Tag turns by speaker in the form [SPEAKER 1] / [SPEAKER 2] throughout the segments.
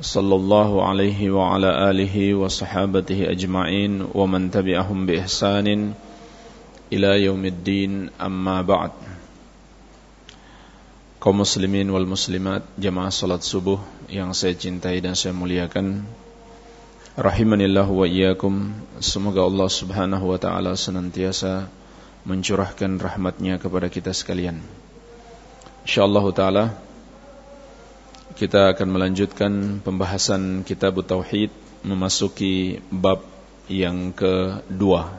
[SPEAKER 1] صلى الله عليه وعلى آله وصحابته أجمعين ومن تبعهم بإحسان إلى يوم الدين أما بعد kaum muslimin wal muslimat jamaah salat subuh yang saya cintai dan saya muliakan rahimanillah wa iyyakum semoga Allah Subhanahu wa taala senantiasa mencurahkan rahmatnya kepada kita sekalian insyaallah taala kita akan melanjutkan pembahasan kitab tauhid memasuki bab yang kedua.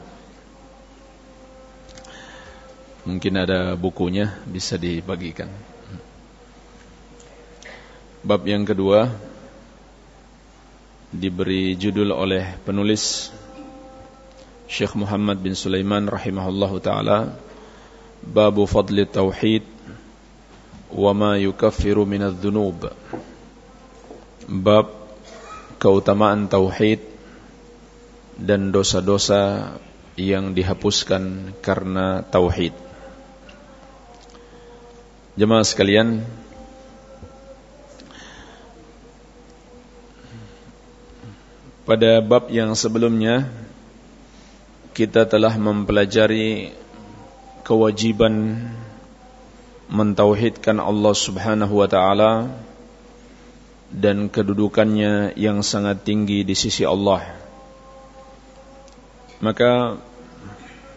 [SPEAKER 1] Mungkin ada bukunya bisa dibagikan. Bab yang kedua diberi judul oleh penulis Syekh Muhammad bin Sulaiman rahimahullahu taala Babu Fadli Tauhid wa ma yukaffiru minadz dzunub Bab keutamaan tauhid dan dosa-dosa yang dihapuskan karena tauhid. Jemaah sekalian Pada bab yang sebelumnya kita telah mempelajari kewajiban mentauhidkan Allah Subhanahu wa taala dan kedudukannya yang sangat tinggi di sisi Allah. Maka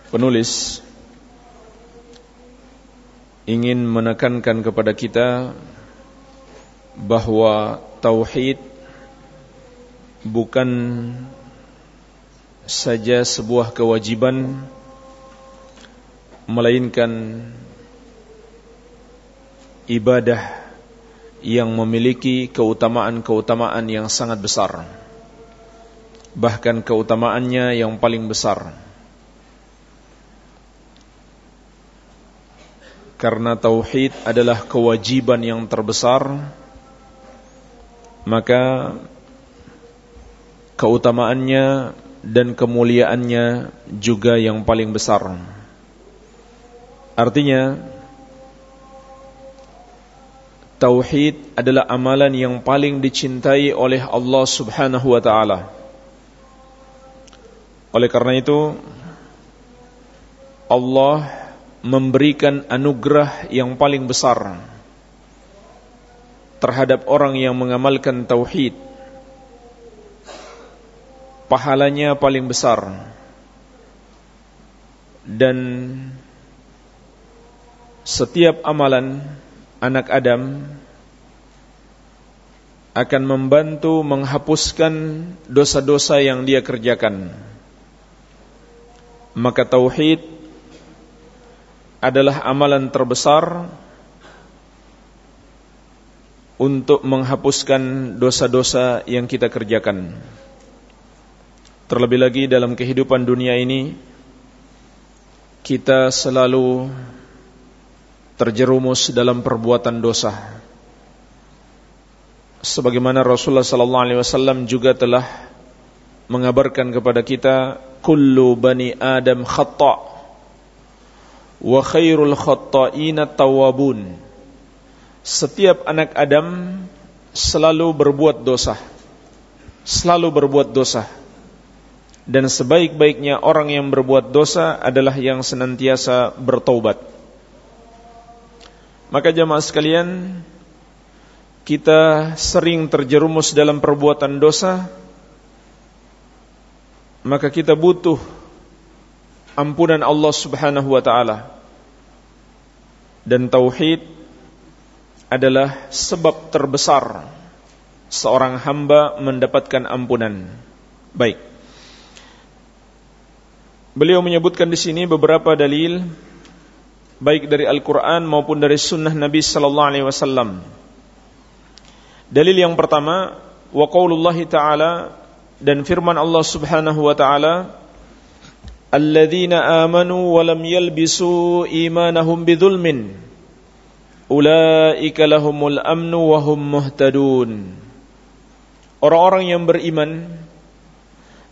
[SPEAKER 1] penulis ingin menekankan kepada kita bahwa tauhid bukan saja sebuah kewajiban melainkan ibadah yang memiliki keutamaan-keutamaan yang sangat besar bahkan keutamaannya yang paling besar karena tauhid adalah kewajiban yang terbesar maka keutamaannya dan kemuliaannya juga yang paling besar. Artinya tauhid adalah amalan yang paling dicintai oleh Allah Subhanahu wa taala. Oleh karena itu Allah memberikan anugerah yang paling besar terhadap orang yang mengamalkan tauhid pahalanya paling besar dan setiap amalan anak Adam akan membantu menghapuskan dosa-dosa yang dia kerjakan. Maka tauhid adalah amalan terbesar untuk menghapuskan dosa-dosa yang kita kerjakan. Terlebih lagi dalam kehidupan dunia ini kita selalu terjerumus dalam perbuatan dosa. Sebagaimana Rasulullah sallallahu alaihi wasallam juga telah mengabarkan kepada kita kullu bani adam khata wa khairul khata'ina tawabun. Setiap anak Adam selalu berbuat dosa. Selalu berbuat dosa dan sebaik-baiknya orang yang berbuat dosa adalah yang senantiasa bertaubat. Maka jamaah sekalian, kita sering terjerumus dalam perbuatan dosa, maka kita butuh ampunan Allah Subhanahu wa taala. Dan tauhid adalah sebab terbesar seorang hamba mendapatkan ampunan. Baik. Beliau menyebutkan di sini beberapa dalil baik dari Al-Qur'an maupun dari sunnah Nabi sallallahu alaihi wasallam. Dalil yang pertama wa qaulullahi ta'ala dan firman Allah Subhanahu wa taala alladzina amanu wa lam yalbisu imanahum bidzulmin ulaika lahumul amnu wa hum muhtadun orang-orang yang beriman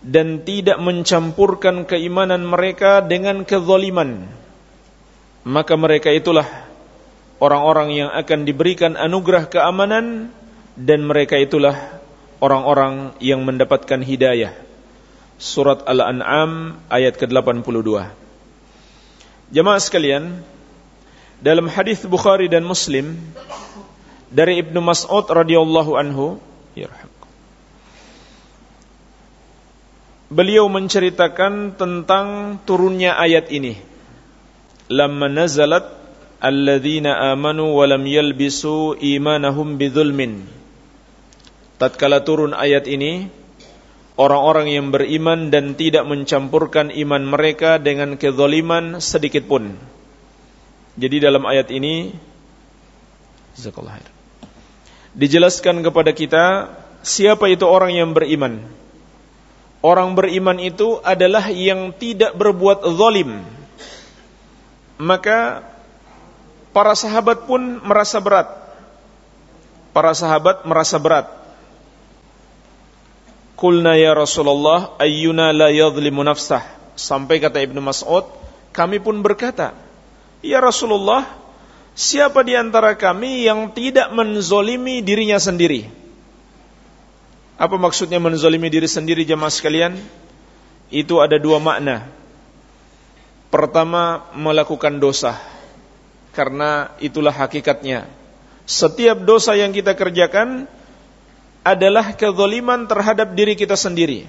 [SPEAKER 1] dan tidak mencampurkan keimanan mereka dengan kezaliman maka mereka itulah orang-orang yang akan diberikan anugerah keamanan dan mereka itulah orang-orang yang mendapatkan hidayah. Surat Al-An'am ayat ke-82. Jemaah sekalian, dalam hadis Bukhari dan Muslim dari Ibnu Mas'ud radhiyallahu anhu, Beliau menceritakan tentang turunnya ayat ini. Lamma nazalat alladzina amanu wa lam yalbisu imanahum bidzulmin tatkala turun ayat ini orang-orang yang beriman dan tidak mencampurkan iman mereka dengan kezaliman sedikit pun. Jadi dalam ayat ini dijelaskan kepada kita siapa itu orang yang beriman. Orang beriman itu adalah yang tidak berbuat zalim. Maka para sahabat pun merasa berat. Para sahabat merasa berat Kulna ya Rasulullah ayyuna la yadhlimu nafsah. Sampai kata Ibnu Mas'ud, kami pun berkata, Ya Rasulullah, siapa di antara kami yang tidak menzolimi dirinya sendiri? Apa maksudnya menzolimi diri sendiri jemaah sekalian? Itu ada dua makna. Pertama, melakukan dosa. Karena itulah hakikatnya. Setiap dosa yang kita kerjakan, adalah kezaliman terhadap diri kita sendiri.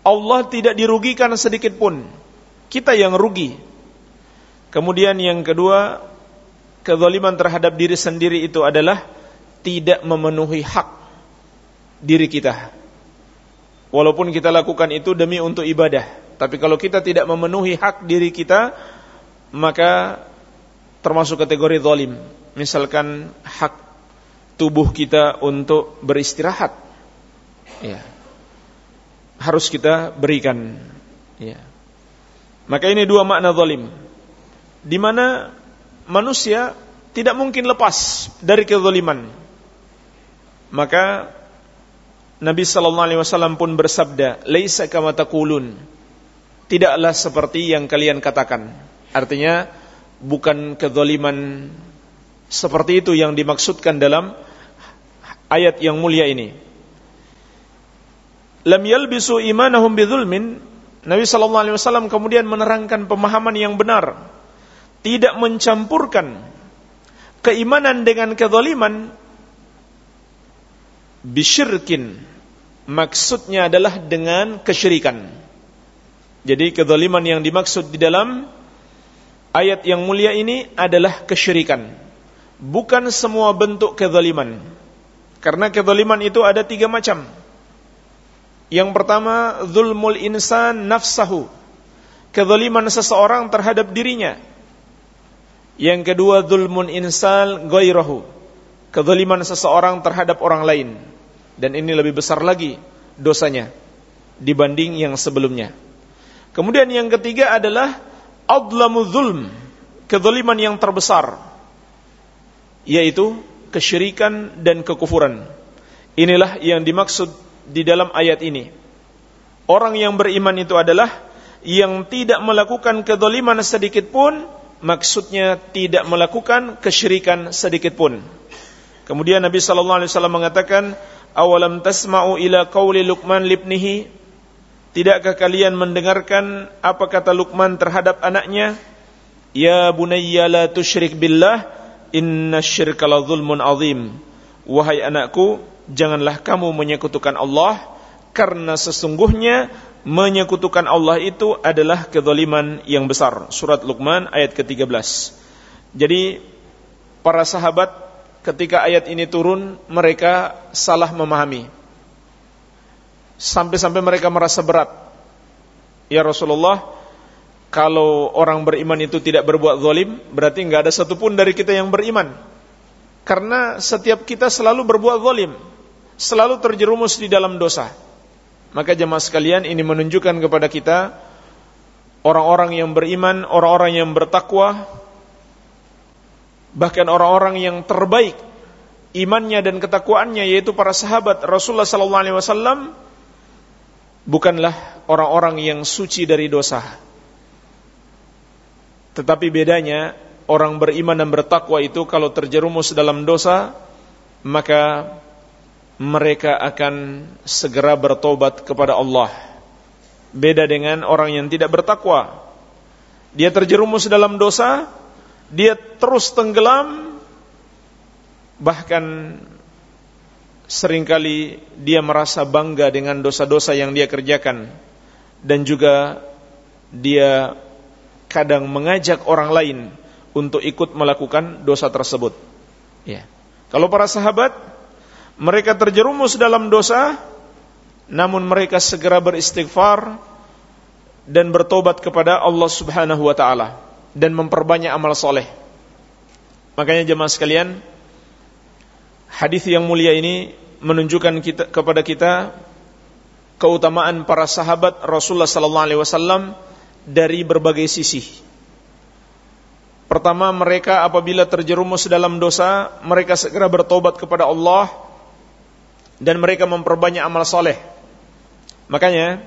[SPEAKER 1] Allah tidak dirugikan sedikit pun. Kita yang rugi. Kemudian yang kedua, kezaliman terhadap diri sendiri itu adalah tidak memenuhi hak diri kita. Walaupun kita lakukan itu demi untuk ibadah, tapi kalau kita tidak memenuhi hak diri kita, maka termasuk kategori zalim. Misalkan hak tubuh kita untuk beristirahat. Ya. Harus kita berikan. Ya. Maka ini dua makna zalim. Di mana manusia tidak mungkin lepas dari kezaliman. Maka Nabi sallallahu alaihi wasallam pun bersabda, "Laisa kama taqulun." Tidaklah seperti yang kalian katakan. Artinya bukan kezaliman seperti itu yang dimaksudkan dalam ayat yang mulia ini. Lam yalbisu imanahum bidzulmin. Nabi sallallahu alaihi wasallam kemudian menerangkan pemahaman yang benar. Tidak mencampurkan keimanan dengan kezaliman bisyirkin. Maksudnya adalah dengan kesyirikan. Jadi kezaliman yang dimaksud di dalam ayat yang mulia ini adalah kesyirikan. Bukan semua bentuk kezaliman. Karena kezaliman itu ada tiga macam. Yang pertama, zulmul insan nafsahu. Kezaliman seseorang terhadap dirinya. Yang kedua, zulmun insan gairahu. Kezaliman seseorang terhadap orang lain. Dan ini lebih besar lagi dosanya dibanding yang sebelumnya. Kemudian yang ketiga adalah adlamu zulm. Kezaliman yang terbesar. Yaitu kesyirikan dan kekufuran. Inilah yang dimaksud di dalam ayat ini. Orang yang beriman itu adalah yang tidak melakukan kedoliman sedikit pun, maksudnya tidak melakukan kesyirikan sedikit pun. Kemudian Nabi sallallahu alaihi wasallam mengatakan, "Awalam tasma'u ila qauli Luqman libnihi?" Tidakkah kalian mendengarkan apa kata Luqman terhadap anaknya? Ya bunayya la tusyrik billah Inna syirka la zulmun azim. Wahai anakku, janganlah kamu menyekutukan Allah karena sesungguhnya menyekutukan Allah itu adalah kezaliman yang besar. Surat Luqman ayat ke-13. Jadi para sahabat ketika ayat ini turun mereka salah memahami. Sampai-sampai mereka merasa berat. Ya Rasulullah, kalau orang beriman itu tidak berbuat zalim, berarti nggak ada satupun dari kita yang beriman. Karena setiap kita selalu berbuat zalim, selalu terjerumus di dalam dosa. Maka jemaah sekalian ini menunjukkan kepada kita orang-orang yang beriman, orang-orang yang bertakwa, bahkan orang-orang yang terbaik imannya dan ketakwaannya yaitu para sahabat Rasulullah sallallahu alaihi wasallam bukanlah orang-orang yang suci dari dosa. Tetapi bedanya orang beriman dan bertakwa itu kalau terjerumus dalam dosa maka mereka akan segera bertobat kepada Allah. Beda dengan orang yang tidak bertakwa. Dia terjerumus dalam dosa, dia terus tenggelam, bahkan sering kali dia merasa bangga dengan dosa-dosa yang dia kerjakan dan juga dia kadang mengajak orang lain untuk ikut melakukan dosa tersebut. Ya. Kalau para sahabat mereka terjerumus dalam dosa namun mereka segera beristighfar dan bertobat kepada Allah Subhanahu wa taala dan memperbanyak amal soleh. Makanya jemaah sekalian, hadis yang mulia ini menunjukkan kita, kepada kita keutamaan para sahabat Rasulullah sallallahu alaihi wasallam dari berbagai sisi. Pertama, mereka apabila terjerumus dalam dosa, mereka segera bertobat kepada Allah dan mereka memperbanyak amal soleh. Makanya,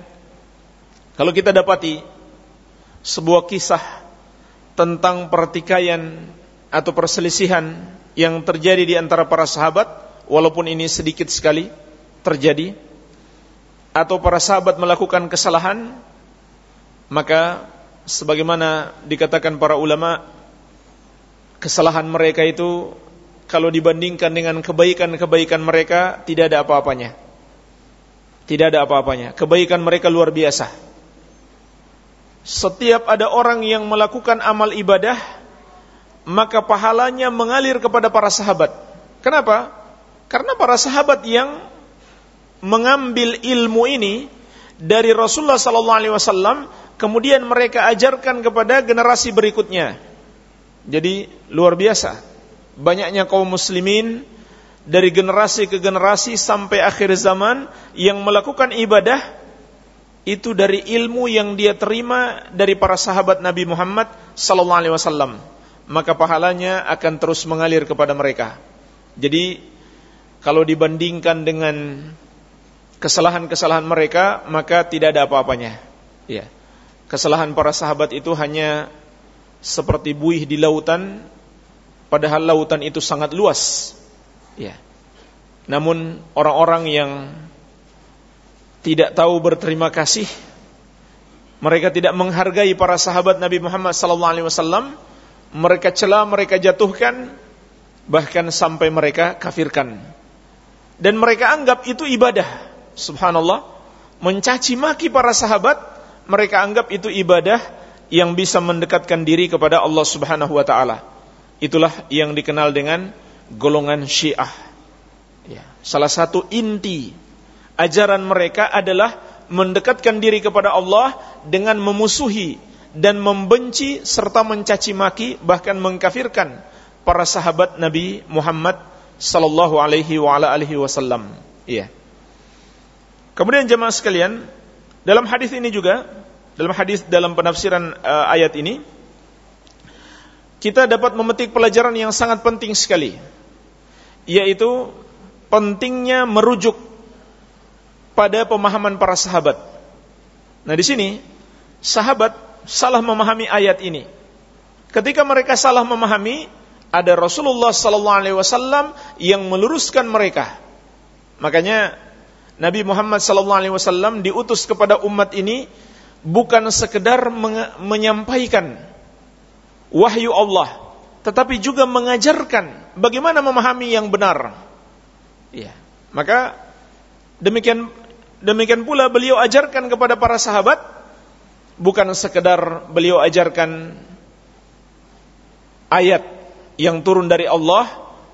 [SPEAKER 1] kalau kita dapati sebuah kisah tentang pertikaian atau perselisihan yang terjadi di antara para sahabat, walaupun ini sedikit sekali terjadi, atau para sahabat melakukan kesalahan, maka sebagaimana dikatakan para ulama, kesalahan mereka itu kalau dibandingkan dengan kebaikan-kebaikan mereka tidak ada apa-apanya. Tidak ada apa-apanya. Kebaikan mereka luar biasa. Setiap ada orang yang melakukan amal ibadah, maka pahalanya mengalir kepada para sahabat. Kenapa? Karena para sahabat yang mengambil ilmu ini dari Rasulullah sallallahu alaihi wasallam kemudian mereka ajarkan kepada generasi berikutnya. Jadi luar biasa banyaknya kaum muslimin dari generasi ke generasi sampai akhir zaman yang melakukan ibadah itu dari ilmu yang dia terima dari para sahabat Nabi Muhammad sallallahu alaihi wasallam maka pahalanya akan terus mengalir kepada mereka jadi kalau dibandingkan dengan kesalahan-kesalahan mereka maka tidak ada apa-apanya ya kesalahan para sahabat itu hanya seperti buih di lautan padahal lautan itu sangat luas. Ya. Namun orang-orang yang tidak tahu berterima kasih, mereka tidak menghargai para sahabat Nabi Muhammad sallallahu alaihi wasallam, mereka cela, mereka jatuhkan, bahkan sampai mereka kafirkan. Dan mereka anggap itu ibadah. Subhanallah, mencaci maki para sahabat, mereka anggap itu ibadah yang bisa mendekatkan diri kepada Allah Subhanahu wa taala. Itulah yang dikenal dengan golongan Syiah. Ya. Salah satu inti ajaran mereka adalah mendekatkan diri kepada Allah dengan memusuhi dan membenci serta mencaci maki bahkan mengkafirkan para sahabat Nabi Muhammad sallallahu alaihi wa ala alihi wasallam. Iya. Kemudian jemaah sekalian, dalam hadis ini juga, dalam hadis dalam penafsiran uh, ayat ini kita dapat memetik pelajaran yang sangat penting sekali yaitu pentingnya merujuk pada pemahaman para sahabat. Nah, di sini sahabat salah memahami ayat ini. Ketika mereka salah memahami, ada Rasulullah sallallahu alaihi wasallam yang meluruskan mereka. Makanya Nabi Muhammad sallallahu alaihi wasallam diutus kepada umat ini bukan sekedar menyampaikan wahyu Allah, tetapi juga mengajarkan bagaimana memahami yang benar. Ya. Maka demikian demikian pula beliau ajarkan kepada para sahabat bukan sekedar beliau ajarkan ayat yang turun dari Allah,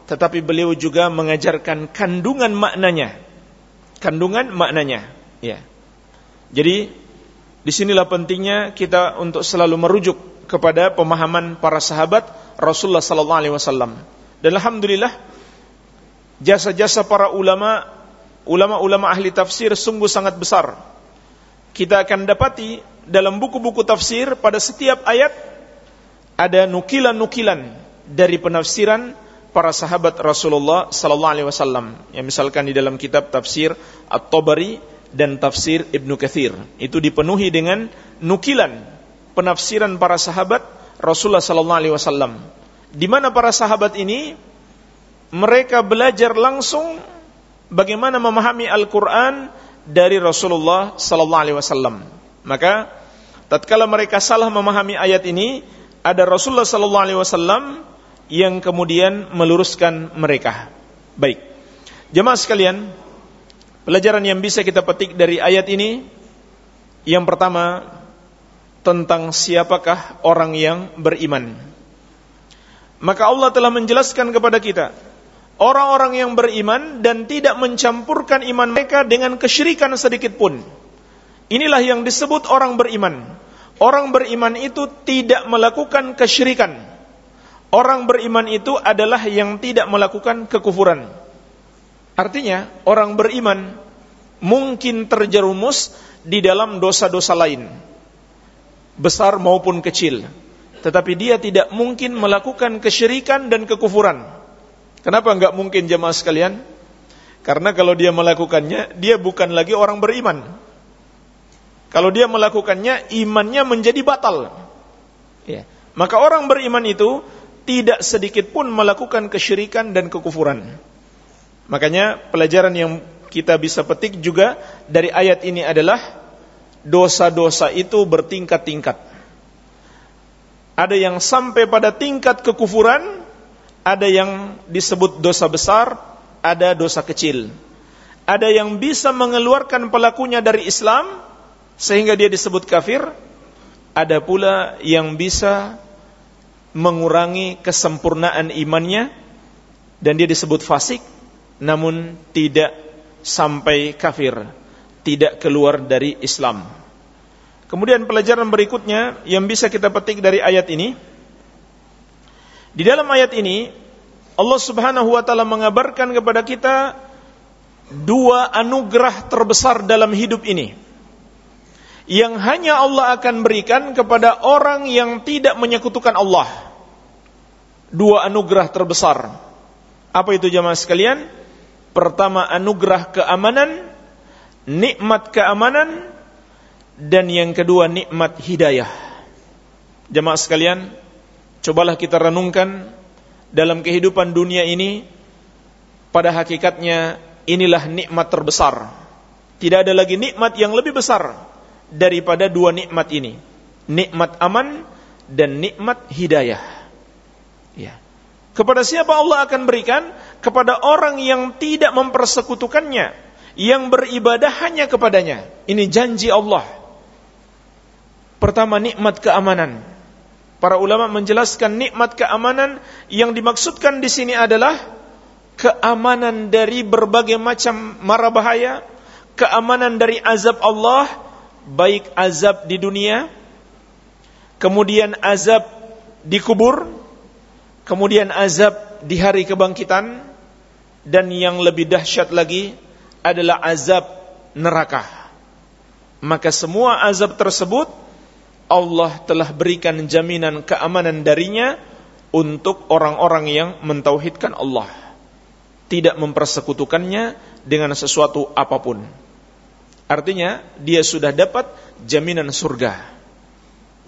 [SPEAKER 1] tetapi beliau juga mengajarkan kandungan maknanya. Kandungan maknanya, ya. Jadi di sinilah pentingnya kita untuk selalu merujuk kepada pemahaman para sahabat Rasulullah sallallahu alaihi wasallam. Dan alhamdulillah jasa-jasa para ulama ulama-ulama ahli tafsir sungguh sangat besar. Kita akan dapati dalam buku-buku tafsir pada setiap ayat ada nukilan-nukilan dari penafsiran para sahabat Rasulullah sallallahu alaihi wasallam. Yang misalkan di dalam kitab tafsir At-Tabari dan tafsir Ibnu Katsir. Itu dipenuhi dengan nukilan penafsiran para sahabat Rasulullah sallallahu alaihi wasallam. Di mana para sahabat ini mereka belajar langsung bagaimana memahami Al-Qur'an dari Rasulullah sallallahu alaihi wasallam. Maka tatkala mereka salah memahami ayat ini, ada Rasulullah sallallahu alaihi wasallam yang kemudian meluruskan mereka. Baik. Jemaah sekalian, pelajaran yang bisa kita petik dari ayat ini yang pertama tentang siapakah orang yang beriman. Maka Allah telah menjelaskan kepada kita orang-orang yang beriman dan tidak mencampurkan iman mereka dengan kesyirikan sedikit pun. Inilah yang disebut orang beriman. Orang beriman itu tidak melakukan kesyirikan Orang beriman itu adalah yang tidak melakukan kekufuran. Artinya, orang beriman mungkin terjerumus di dalam dosa-dosa lain, besar maupun kecil. Tetapi dia tidak mungkin melakukan kesyirikan dan kekufuran. Kenapa enggak mungkin jemaah sekalian? Karena kalau dia melakukannya, dia bukan lagi orang beriman. Kalau dia melakukannya, imannya menjadi batal. Ya. Maka orang beriman itu tidak sedikit pun melakukan kesyirikan dan kekufuran. Makanya pelajaran yang kita bisa petik juga dari ayat ini adalah dosa-dosa itu bertingkat-tingkat. Ada yang sampai pada tingkat kekufuran, ada yang disebut dosa besar, ada dosa kecil. Ada yang bisa mengeluarkan pelakunya dari Islam sehingga dia disebut kafir, ada pula yang bisa mengurangi kesempurnaan imannya. Dan dia disebut fasik. Namun tidak sampai kafir, tidak keluar dari Islam. Kemudian pelajaran berikutnya yang bisa kita petik dari ayat ini. Di dalam ayat ini Allah Subhanahu wa taala mengabarkan kepada kita dua anugerah terbesar dalam hidup ini yang hanya Allah akan berikan kepada orang yang tidak menyekutukan Allah. Dua anugerah terbesar. Apa itu jamaah sekalian? Pertama anugerah keamanan, nikmat keamanan, dan yang kedua nikmat hidayah. Jamaah sekalian, cobalah kita renungkan dalam kehidupan dunia ini, pada hakikatnya inilah nikmat terbesar. Tidak ada lagi nikmat yang lebih besar daripada dua nikmat ini. Nikmat aman dan nikmat hidayah. Ya. Kepada siapa Allah akan berikan? Kepada orang yang tidak mempersekutukannya, yang beribadah hanya kepadanya. Ini janji Allah. Pertama nikmat keamanan. Para ulama menjelaskan nikmat keamanan yang dimaksudkan di sini adalah keamanan dari berbagai macam mara bahaya, keamanan dari azab Allah, baik azab di dunia, kemudian azab di kubur, kemudian azab di hari kebangkitan, dan yang lebih dahsyat lagi adalah azab neraka. Maka semua azab tersebut Allah telah berikan jaminan keamanan darinya untuk orang-orang yang mentauhidkan Allah. Tidak mempersekutukannya dengan sesuatu apa pun. Artinya dia sudah dapat jaminan surga.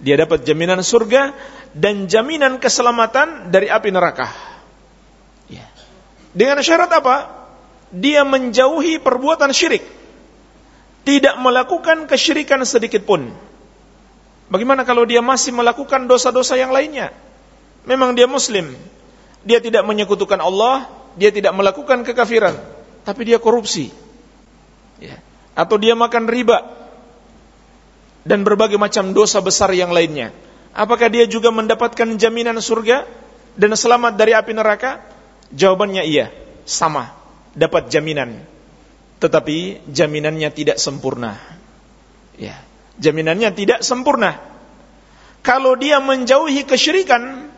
[SPEAKER 1] Dia dapat jaminan surga dan jaminan keselamatan dari api neraka. Ya. Dengan syarat apa? Dia menjauhi perbuatan syirik. Tidak melakukan kesyirikan sedikit pun. Bagaimana kalau dia masih melakukan dosa-dosa yang lainnya? Memang dia muslim. Dia tidak menyekutukan Allah, dia tidak melakukan kekafiran, tapi dia korupsi. Ya atau dia makan riba dan berbagai macam dosa besar yang lainnya. Apakah dia juga mendapatkan jaminan surga dan selamat dari api neraka? Jawabannya iya, sama, dapat jaminan. Tetapi jaminannya tidak sempurna. Ya, jaminannya tidak sempurna. Kalau dia menjauhi kesyirikan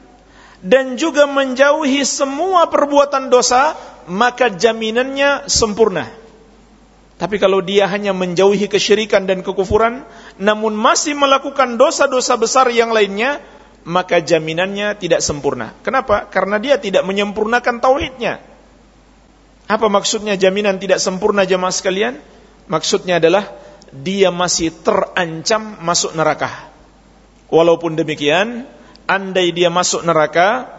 [SPEAKER 1] dan juga menjauhi semua perbuatan dosa, maka jaminannya sempurna Tapi kalau dia hanya menjauhi kesyirikan dan kekufuran, namun masih melakukan dosa-dosa besar yang lainnya, maka jaminannya tidak sempurna. Kenapa? Karena dia tidak menyempurnakan tauhidnya. Apa maksudnya jaminan tidak sempurna jemaah sekalian? Maksudnya adalah dia masih terancam masuk neraka. Walaupun demikian, andai dia masuk neraka,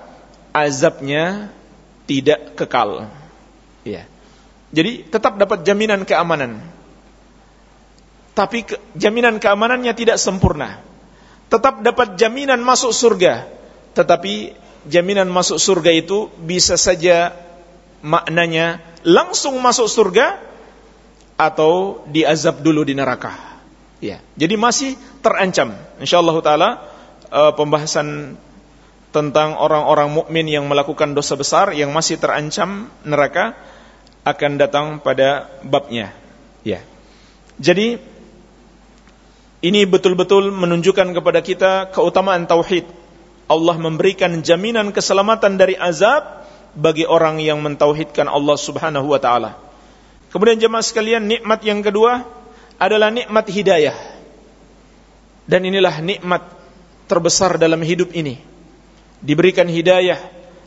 [SPEAKER 1] azabnya tidak kekal. Ya. Jadi tetap dapat jaminan keamanan. Tapi ke, jaminan keamanannya tidak sempurna. Tetap dapat jaminan masuk surga. Tetapi jaminan masuk surga itu bisa saja maknanya langsung masuk surga atau diazab dulu di neraka. Ya. Jadi masih terancam. Insyaallah taala uh, pembahasan tentang orang-orang mukmin yang melakukan dosa besar yang masih terancam neraka akan datang pada babnya. Ya. Jadi ini betul-betul menunjukkan kepada kita keutamaan tauhid. Allah memberikan jaminan keselamatan dari azab bagi orang yang mentauhidkan Allah Subhanahu wa taala. Kemudian jemaah sekalian, nikmat yang kedua adalah nikmat hidayah. Dan inilah nikmat terbesar dalam hidup ini. Diberikan hidayah,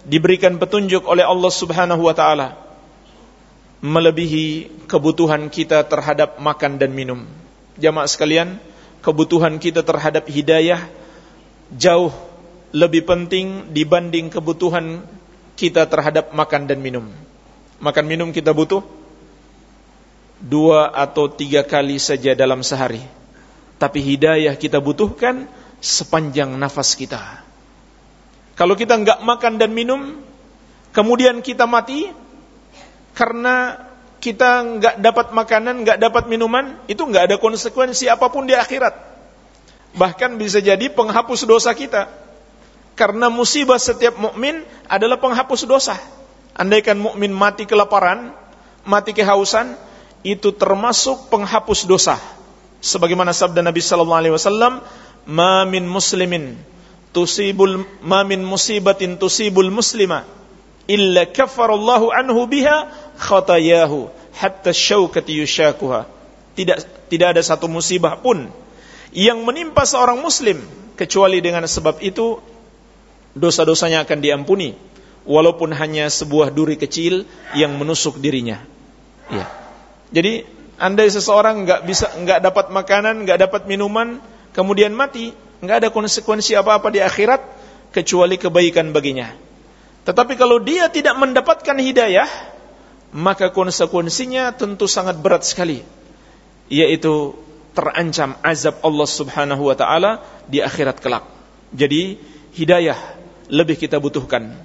[SPEAKER 1] diberikan petunjuk oleh Allah Subhanahu wa taala melebihi kebutuhan kita terhadap makan dan minum. Jamaah sekalian, kebutuhan kita terhadap hidayah jauh lebih penting dibanding kebutuhan kita terhadap makan dan minum. Makan minum kita butuh dua atau tiga kali saja dalam sehari. Tapi hidayah kita butuhkan sepanjang nafas kita. Kalau kita enggak makan dan minum, kemudian kita mati, karena kita nggak dapat makanan, nggak dapat minuman, itu nggak ada konsekuensi apa pun di akhirat. Bahkan bisa jadi penghapus dosa kita. Karena musibah setiap mukmin adalah penghapus dosa. Andaikan mukmin mati kelaparan, mati kehausan, itu termasuk penghapus dosa. Sebagaimana sabda Nabi sallallahu alaihi wasallam, "Ma min muslimin tusibul ma min musibatin tusibul muslima illa kafarallahu anhu biha khatayahu hatta syaukati yushakuha. Tidak tidak ada satu musibah pun yang menimpa seorang muslim kecuali dengan sebab itu dosa-dosanya akan diampuni walaupun hanya sebuah duri kecil yang menusuk dirinya. Ya. Jadi andai seseorang nggak bisa nggak dapat makanan, nggak dapat minuman, kemudian mati, nggak ada konsekuensi apa-apa di akhirat kecuali kebaikan baginya. Tetapi kalau dia tidak mendapatkan hidayah, maka konsekuensinya tentu sangat berat sekali. Yaitu terancam azab Allah subhanahu wa ta'ala di akhirat kelak. Jadi hidayah lebih kita butuhkan.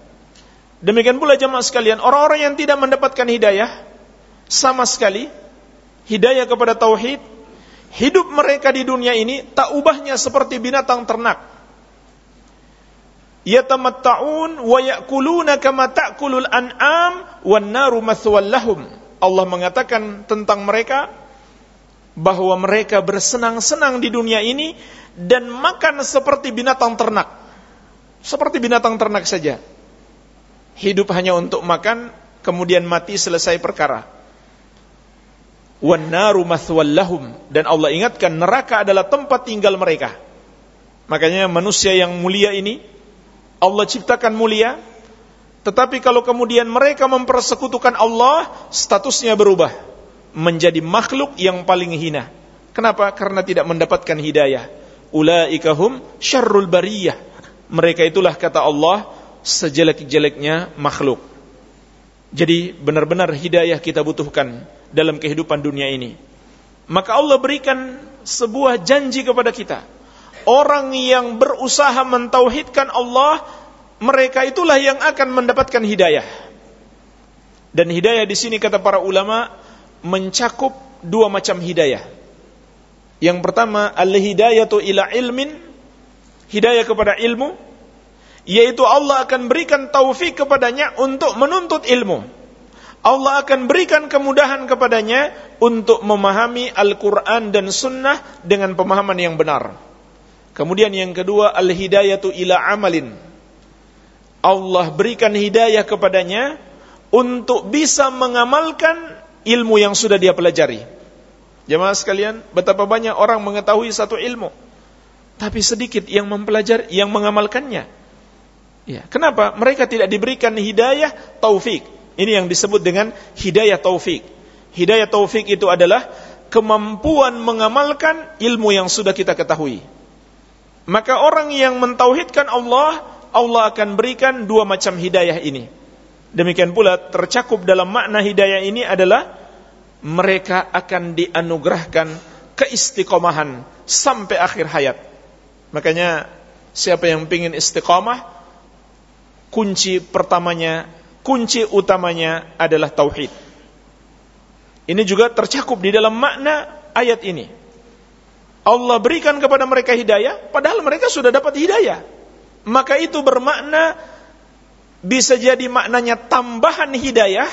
[SPEAKER 1] Demikian pula jemaah sekalian, orang-orang yang tidak mendapatkan hidayah, sama sekali, hidayah kepada tauhid, hidup mereka di dunia ini tak ubahnya seperti binatang ternak yatamatta'un wa ya'kuluna kama ta'kulul an'am wan naru lahum. Allah mengatakan tentang mereka bahwa mereka bersenang-senang di dunia ini dan makan seperti binatang ternak. Seperti binatang ternak saja. Hidup hanya untuk makan, kemudian mati selesai perkara. Wan naru dan Allah ingatkan neraka adalah tempat tinggal mereka. Makanya manusia yang mulia ini Allah ciptakan mulia, tetapi kalau kemudian mereka mempersekutukan Allah, statusnya berubah menjadi makhluk yang paling hina. Kenapa? Karena tidak mendapatkan hidayah. Ulaikahum syarrul bariyah. Mereka itulah kata Allah sejelek-jeleknya makhluk. Jadi benar-benar hidayah kita butuhkan dalam kehidupan dunia ini. Maka Allah berikan sebuah janji kepada kita orang yang berusaha mentauhidkan Allah, mereka itulah yang akan mendapatkan hidayah. Dan hidayah di sini kata para ulama mencakup dua macam hidayah. Yang pertama al-hidayatu ila ilmin, hidayah kepada ilmu, yaitu Allah akan berikan taufik kepadanya untuk menuntut ilmu. Allah akan berikan kemudahan kepadanya untuk memahami Al-Quran dan Sunnah dengan pemahaman yang benar. Kemudian yang kedua al-hidayatu ila amalin. Allah berikan hidayah kepadanya untuk bisa mengamalkan ilmu yang sudah dia pelajari. Jemaah sekalian, betapa banyak orang mengetahui satu ilmu, tapi sedikit yang mempelajari, yang mengamalkannya. Ya, kenapa? Mereka tidak diberikan hidayah taufik. Ini yang disebut dengan hidayah taufik. Hidayah taufik itu adalah kemampuan mengamalkan ilmu yang sudah kita ketahui. Maka orang yang mentauhidkan Allah, Allah akan berikan dua macam hidayah ini. Demikian pula tercakup dalam makna hidayah ini adalah mereka akan dianugerahkan keistiqomahan sampai akhir hayat. Makanya siapa yang ingin istiqomah, kunci pertamanya, kunci utamanya adalah tauhid. Ini juga tercakup di dalam makna ayat ini. Allah berikan kepada mereka hidayah, padahal mereka sudah dapat hidayah. Maka itu bermakna bisa jadi maknanya tambahan hidayah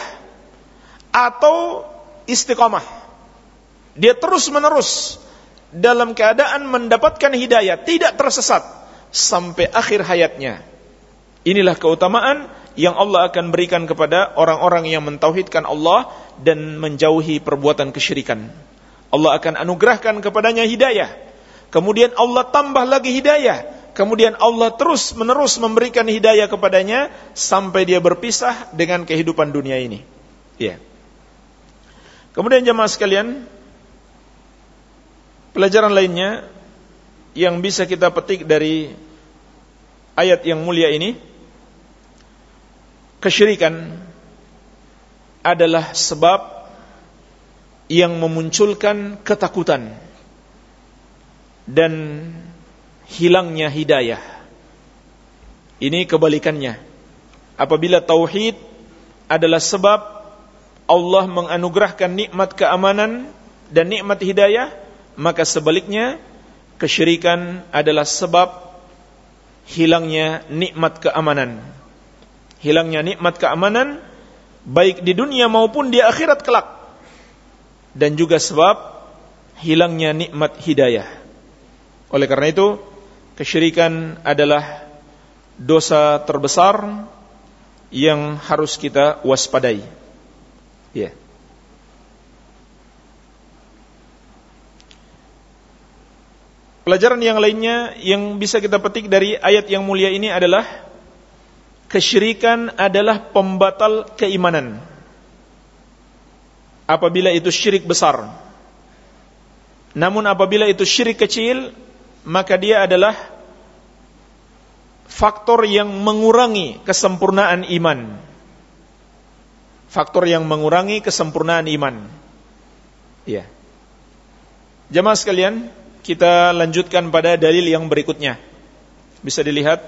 [SPEAKER 1] atau istiqamah. Dia terus menerus dalam keadaan mendapatkan hidayah, tidak tersesat sampai akhir hayatnya. Inilah keutamaan yang Allah akan berikan kepada orang-orang yang mentauhidkan Allah dan menjauhi perbuatan kesyirikan. Allah akan anugerahkan kepadanya hidayah. Kemudian Allah tambah lagi hidayah. Kemudian Allah terus menerus memberikan hidayah kepadanya sampai dia berpisah dengan kehidupan dunia ini. Ya. Kemudian jemaah sekalian, pelajaran lainnya yang bisa kita petik dari ayat yang mulia ini, kesyirikan adalah sebab yang memunculkan ketakutan dan hilangnya hidayah. Ini kebalikannya. Apabila tauhid adalah sebab Allah menganugerahkan nikmat keamanan dan nikmat hidayah, maka sebaliknya kesyirikan adalah sebab hilangnya nikmat keamanan. Hilangnya nikmat keamanan baik di dunia maupun di akhirat kelak. Dan juga sebab hilangnya nikmat hidayah. Oleh karena itu, kesyirikan adalah dosa terbesar yang harus kita waspadai. Ya. Pelajaran yang lainnya yang bisa kita petik dari ayat yang mulia ini adalah kesyirikan adalah pembatal keimanan. Apabila itu syirik besar. Namun apabila itu syirik kecil, maka dia adalah faktor yang mengurangi kesempurnaan iman faktor yang mengurangi kesempurnaan iman. Ya. Jemaah sekalian, kita lanjutkan pada dalil yang berikutnya. Bisa dilihat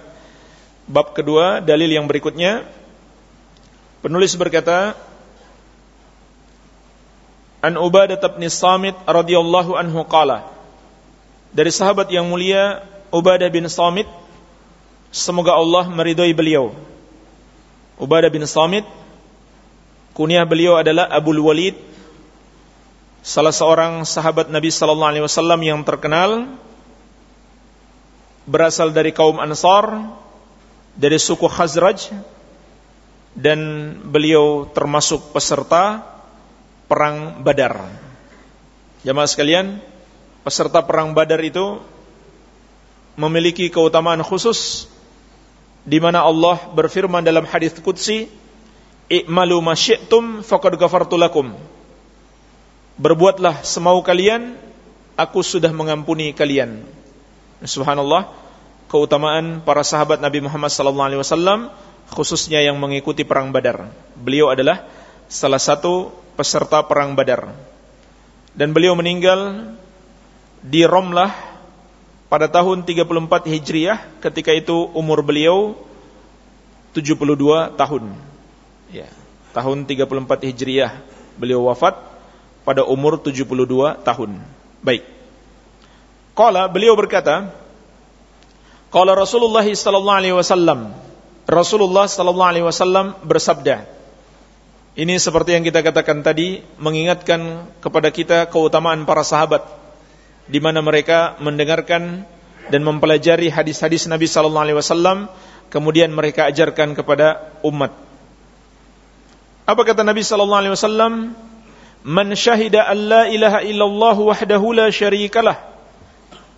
[SPEAKER 1] bab kedua, dalil yang berikutnya. Penulis berkata, An Ubadah bin Samit radhiyallahu anhu qala. Dari sahabat yang mulia Ubadah bin Samit, semoga Allah meridhai beliau. Ubadah bin Samit Kunyah beliau adalah Abu Walid, salah seorang sahabat Nabi sallallahu alaihi wasallam yang terkenal berasal dari kaum Ansar dari suku Khazraj dan beliau termasuk peserta perang Badar. Jamaah sekalian, peserta perang Badar itu memiliki keutamaan khusus di mana Allah berfirman dalam hadis qudsi i'malu ma syi'tum faqad ghafartu lakum. Berbuatlah semau kalian, aku sudah mengampuni kalian. Subhanallah, keutamaan para sahabat Nabi Muhammad sallallahu alaihi wasallam khususnya yang mengikuti perang Badar. Beliau adalah salah satu peserta perang Badar. Dan beliau meninggal di Romlah pada tahun 34 Hijriah ketika itu umur beliau 72 tahun ya, tahun 34 Hijriah beliau wafat pada umur 72 tahun. Baik. Qala beliau berkata, Qala Rasulullah sallallahu alaihi wasallam, Rasulullah sallallahu alaihi wasallam bersabda. Ini seperti yang kita katakan tadi mengingatkan kepada kita keutamaan para sahabat di mana mereka mendengarkan dan mempelajari hadis-hadis Nabi sallallahu alaihi wasallam kemudian mereka ajarkan kepada umat apa kata Nabi sallallahu alaihi wasallam? Man syahida an la ilaha illallah wahdahu la syarikalah.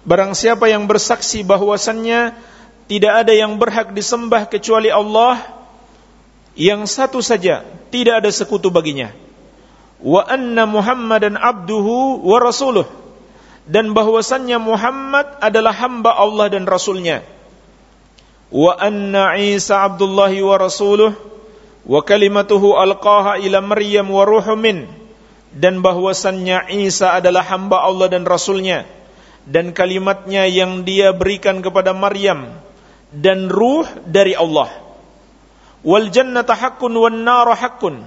[SPEAKER 1] Barang siapa yang bersaksi bahwasannya tidak ada yang berhak disembah kecuali Allah yang satu saja, tidak ada sekutu baginya. Wa anna Muhammadan abduhu wa rasuluh. Dan bahwasannya Muhammad adalah hamba Allah dan Rasulnya. Wa anna Isa abdullahi wa rasuluh wa kalimatuhu alqaha ila Maryam wa ruhum min dan bahwasannya Isa adalah hamba Allah dan Rasulnya dan kalimatnya yang dia berikan kepada Maryam dan ruh dari Allah wal jannata haqqun wan haqqun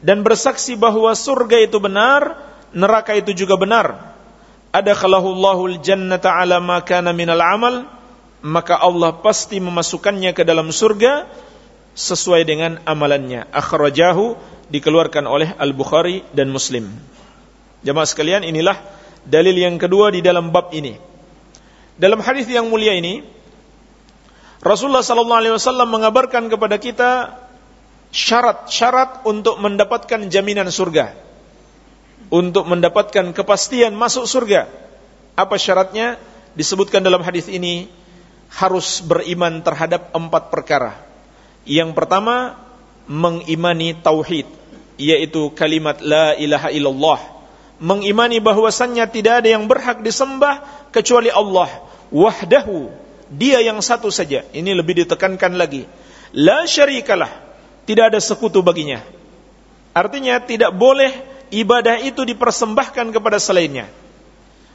[SPEAKER 1] dan bersaksi bahwa surga itu benar neraka itu juga benar adakhalahu Allahul jannata ala ma kana minal amal maka Allah pasti memasukkannya ke dalam surga sesuai dengan amalannya akhrajahu dikeluarkan oleh Al-Bukhari dan Muslim. Jamaah sekalian, inilah dalil yang kedua di dalam bab ini. Dalam hadis yang mulia ini, Rasulullah sallallahu alaihi wasallam mengabarkan kepada kita syarat-syarat untuk mendapatkan jaminan surga. Untuk mendapatkan kepastian masuk surga. Apa syaratnya? Disebutkan dalam hadis ini harus beriman terhadap empat perkara. Yang pertama, mengimani tauhid yaitu kalimat la ilaha illallah mengimani bahwasannya tidak ada yang berhak disembah kecuali Allah wahdahu dia yang satu saja. Ini lebih ditekankan lagi. La syarikalah. Tidak ada sekutu baginya. Artinya tidak boleh ibadah itu dipersembahkan kepada selainnya.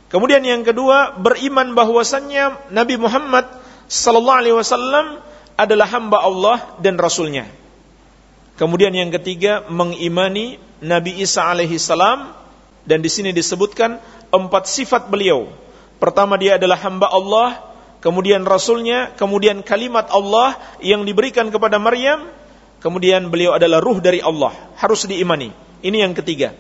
[SPEAKER 1] Kemudian yang kedua beriman bahwasannya Nabi Muhammad sallallahu alaihi wasallam adalah hamba Allah dan rasulnya. Kemudian yang ketiga mengimani Nabi Isa alaihi salam. Dan di sini disebutkan empat sifat beliau. Pertama dia adalah hamba Allah, kemudian rasulnya, kemudian kalimat Allah yang diberikan kepada Maryam, kemudian beliau adalah ruh dari Allah, harus diimani. Ini yang ketiga.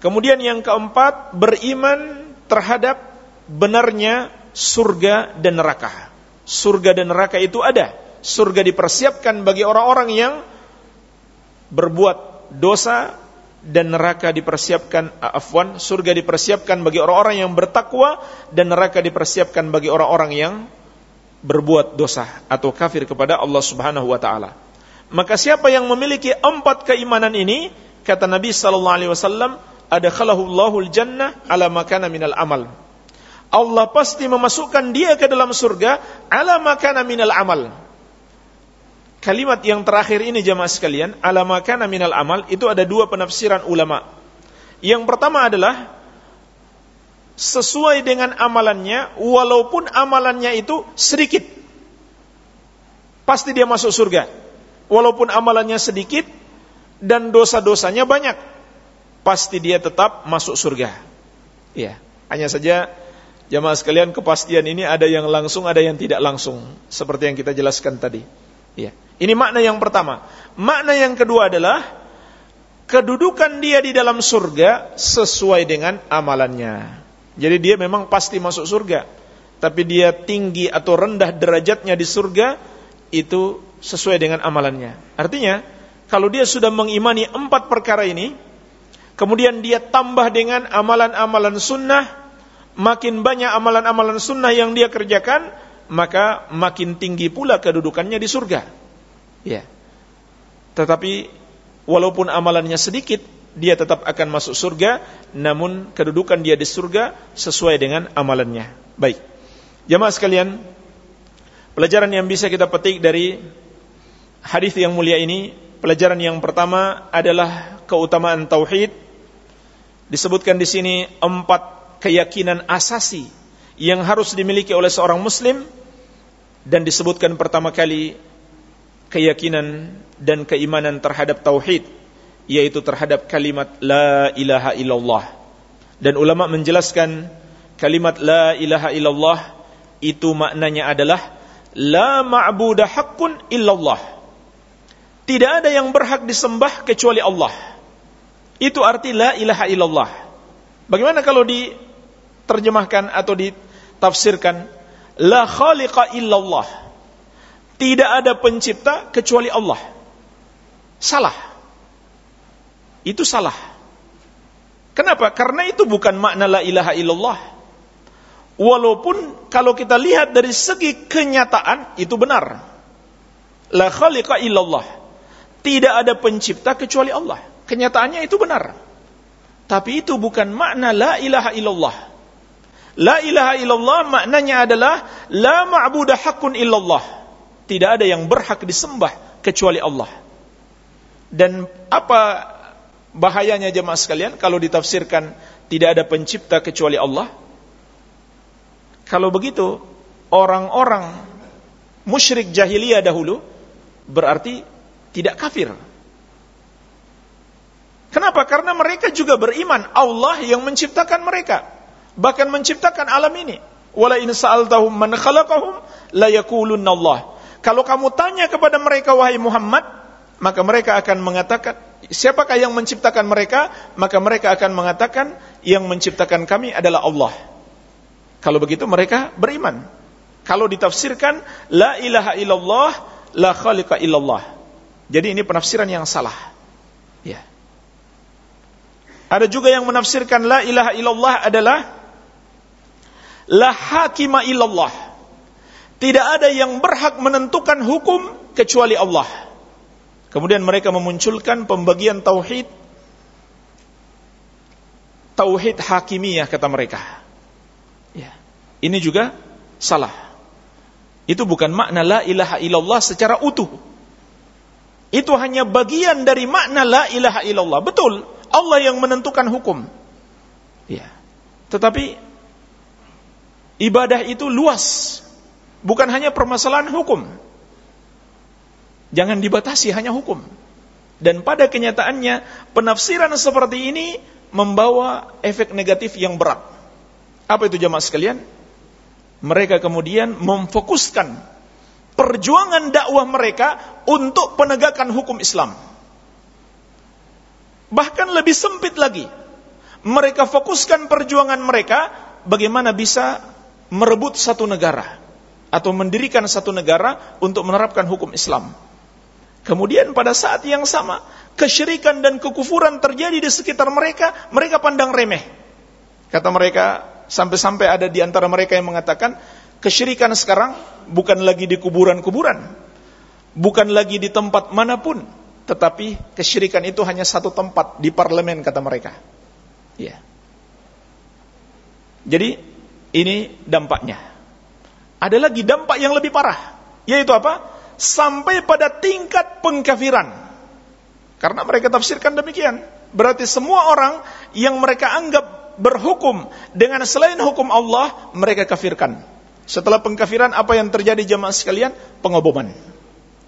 [SPEAKER 1] Kemudian yang keempat beriman terhadap benarnya surga dan neraka. Surga dan neraka itu ada. Surga dipersiapkan bagi orang-orang yang berbuat dosa dan neraka dipersiapkan afwan surga dipersiapkan bagi orang-orang yang bertakwa dan neraka dipersiapkan bagi orang-orang yang berbuat dosa atau kafir kepada Allah Subhanahu wa taala. Maka siapa yang memiliki empat keimanan ini kata Nabi sallallahu alaihi wasallam adakhalahu Allahul jannah ala makana minal amal. Allah pasti memasukkan dia ke dalam surga ala makana minal amal Kalimat yang terakhir ini jamaah sekalian, alamakana minal amal, itu ada dua penafsiran ulama. Yang pertama adalah sesuai dengan amalannya, walaupun amalannya itu sedikit. Pasti dia masuk surga. Walaupun amalannya sedikit dan dosa-dosanya banyak, pasti dia tetap masuk surga. Ya, hanya saja jamaah sekalian kepastian ini ada yang langsung, ada yang tidak langsung, seperti yang kita jelaskan tadi. Ya. Ini makna yang pertama. Makna yang kedua adalah kedudukan dia di dalam surga sesuai dengan amalannya. Jadi dia memang pasti masuk surga. Tapi dia tinggi atau rendah derajatnya di surga itu sesuai dengan amalannya. Artinya, kalau dia sudah mengimani empat perkara ini, kemudian dia tambah dengan amalan-amalan sunnah, makin banyak amalan-amalan sunnah yang dia kerjakan, maka makin tinggi pula kedudukannya di surga. Ya. Tetapi walaupun amalannya sedikit, dia tetap akan masuk surga, namun kedudukan dia di surga sesuai dengan amalannya. Baik. Jamaah sekalian, pelajaran yang bisa kita petik dari hadis yang mulia ini, pelajaran yang pertama adalah keutamaan tauhid. Disebutkan di sini empat keyakinan asasi yang harus dimiliki oleh seorang muslim dan disebutkan pertama kali keyakinan dan keimanan terhadap tauhid yaitu terhadap kalimat la ilaha illallah. Dan ulama menjelaskan kalimat la ilaha illallah itu maknanya adalah la ma'budah haqqun illallah. Tidak ada yang berhak disembah kecuali Allah. Itu arti la ilaha illallah. Bagaimana kalau diterjemahkan atau ditafsirkan La khaliqa illallah. Tidak ada pencipta kecuali Allah. Salah. Itu salah. Kenapa? Karena itu bukan makna la ilaha illallah. Walaupun kalau kita lihat dari segi kenyataan itu benar. La khaliqa illallah. Tidak ada pencipta kecuali Allah. Kenyataannya itu benar. Tapi itu bukan makna la ilaha illallah. La ilaha illallah maknanya adalah la ma'budah hakun illallah. Tidak ada yang berhak disembah kecuali Allah. Dan apa bahayanya jemaah sekalian kalau ditafsirkan tidak ada pencipta kecuali Allah? Kalau begitu, orang-orang musyrik jahiliyah dahulu berarti tidak kafir. Kenapa? Karena mereka juga beriman Allah yang menciptakan mereka, bahkan menciptakan alam ini. Wala in sa'altahum man khalaqahum la yakulunna Allah. Kalau kamu tanya kepada mereka wahai Muhammad, maka mereka akan mengatakan, siapakah yang menciptakan mereka? Maka mereka akan mengatakan, yang menciptakan kami adalah Allah. Kalau begitu mereka beriman. Kalau ditafsirkan, la ilaha illallah, la khaliqa illallah. Jadi ini penafsiran yang salah. Ya. Ada juga yang menafsirkan la ilaha illallah adalah la hakima illallah. Tidak ada yang berhak menentukan hukum kecuali Allah. Kemudian mereka memunculkan pembagian tauhid tauhid hakimiyah kata mereka. Ya. Ini juga salah. Itu bukan makna la ilaha illallah secara utuh. Itu hanya bagian dari makna la ilaha illallah. Betul, Allah yang menentukan hukum. Ya. Tetapi ibadah itu luas. Bukan hanya permasalahan hukum. Jangan dibatasi hanya hukum. Dan pada kenyataannya penafsiran seperti ini membawa efek negatif yang berat. Apa itu jamaah sekalian? Mereka kemudian memfokuskan perjuangan dakwah mereka untuk penegakan hukum Islam Bahkan lebih sempit lagi. Mereka fokuskan perjuangan mereka bagaimana bisa merebut satu negara atau mendirikan satu negara untuk menerapkan hukum Islam. Kemudian pada saat yang sama, kesyirikan dan kekufuran terjadi di sekitar mereka, mereka pandang remeh. Kata mereka, sampai-sampai ada di antara mereka yang mengatakan, kesyirikan sekarang bukan lagi di kuburan-kuburan, bukan lagi di tempat mana pun, tetapi kesyirikan itu hanya satu tempat di parlemen kata mereka. Ya. Jadi ini dampaknya. Ada lagi dampak yang lebih parah, yaitu apa? Sampai pada tingkat pengkafiran. Karena mereka tafsirkan demikian. Berarti semua orang yang mereka anggap berhukum dengan selain hukum Allah, mereka kafirkan. Setelah pengkafiran apa yang terjadi jemaah sekalian? Pengoboman.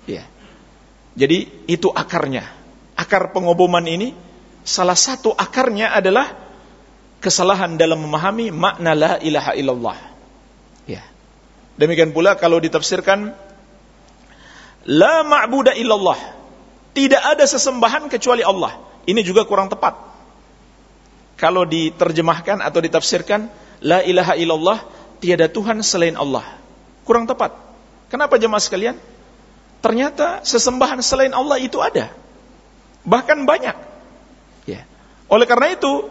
[SPEAKER 1] Ya. Jadi itu akarnya. Akar pengoboman ini salah satu akarnya adalah kesalahan dalam memahami makna la ilaha illallah. Ya. Demikian pula kalau ditafsirkan la ma'budu illallah. Tidak ada sesembahan kecuali Allah. Ini juga kurang tepat. Kalau diterjemahkan atau ditafsirkan la ilaha illallah, tiada Tuhan selain Allah. Kurang tepat. Kenapa jemaah sekalian? Ternyata sesembahan selain Allah itu ada. Bahkan banyak. Ya. Oleh karena itu,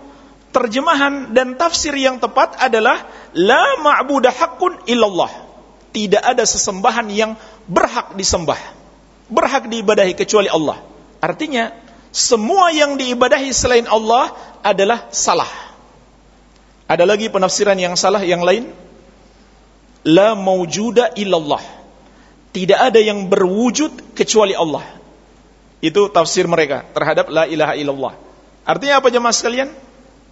[SPEAKER 1] terjemahan dan tafsir yang tepat adalah la ma'budu haqqun illallah. Tidak ada sesembahan yang berhak disembah. Berhak diibadahi kecuali Allah. Artinya, semua yang diibadahi selain Allah adalah salah. Ada lagi penafsiran yang salah yang lain. La mawjuda illallah tidak ada yang berwujud kecuali Allah. Itu tafsir mereka terhadap la ilaha illallah. Artinya apa jemaah sekalian?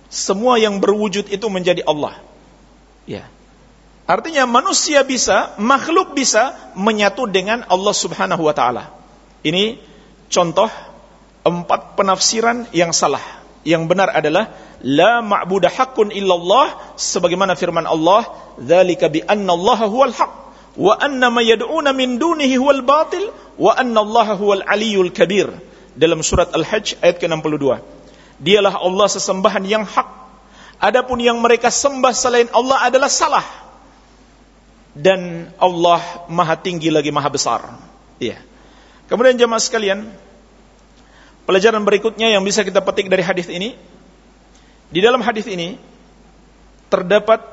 [SPEAKER 1] Semua yang berwujud itu menjadi Allah. Ya. Artinya manusia bisa, makhluk bisa menyatu dengan Allah Subhanahu wa taala. Ini contoh empat penafsiran yang salah. Yang benar adalah la ma'budu haqqun illallah sebagaimana firman Allah, "Dzalika bi anna Allah huwal haqq." wa anna ma yad'una min dunihi huwal batil wa anna Allah huwal aliyul kabir dalam surat Al-Hajj ayat ke-62 dialah Allah sesembahan yang hak. Adapun yang mereka sembah selain Allah adalah salah. Dan Allah maha tinggi lagi maha besar. Iya. Kemudian jemaah sekalian pelajaran berikutnya yang bisa kita petik dari hadis ini. Di dalam hadis ini terdapat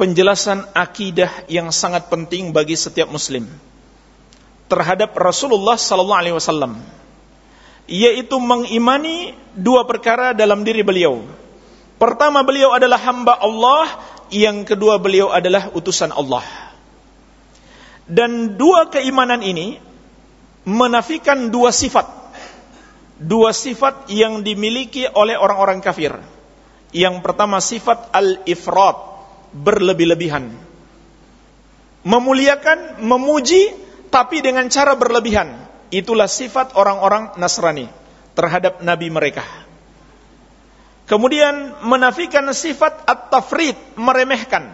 [SPEAKER 1] penjelasan akidah yang sangat penting bagi setiap muslim terhadap Rasulullah sallallahu alaihi wasallam yaitu mengimani dua perkara dalam diri beliau. Pertama beliau adalah hamba Allah, yang kedua beliau adalah utusan Allah. Dan dua keimanan ini menafikan dua sifat. Dua sifat yang dimiliki oleh orang-orang kafir. Yang pertama sifat al-ifrat, berlebih-lebihan. Memuliakan, memuji, tapi dengan cara berlebihan. Itulah sifat orang-orang Nasrani terhadap nabi mereka. Kemudian menafikan sifat at-tafrid, meremehkan.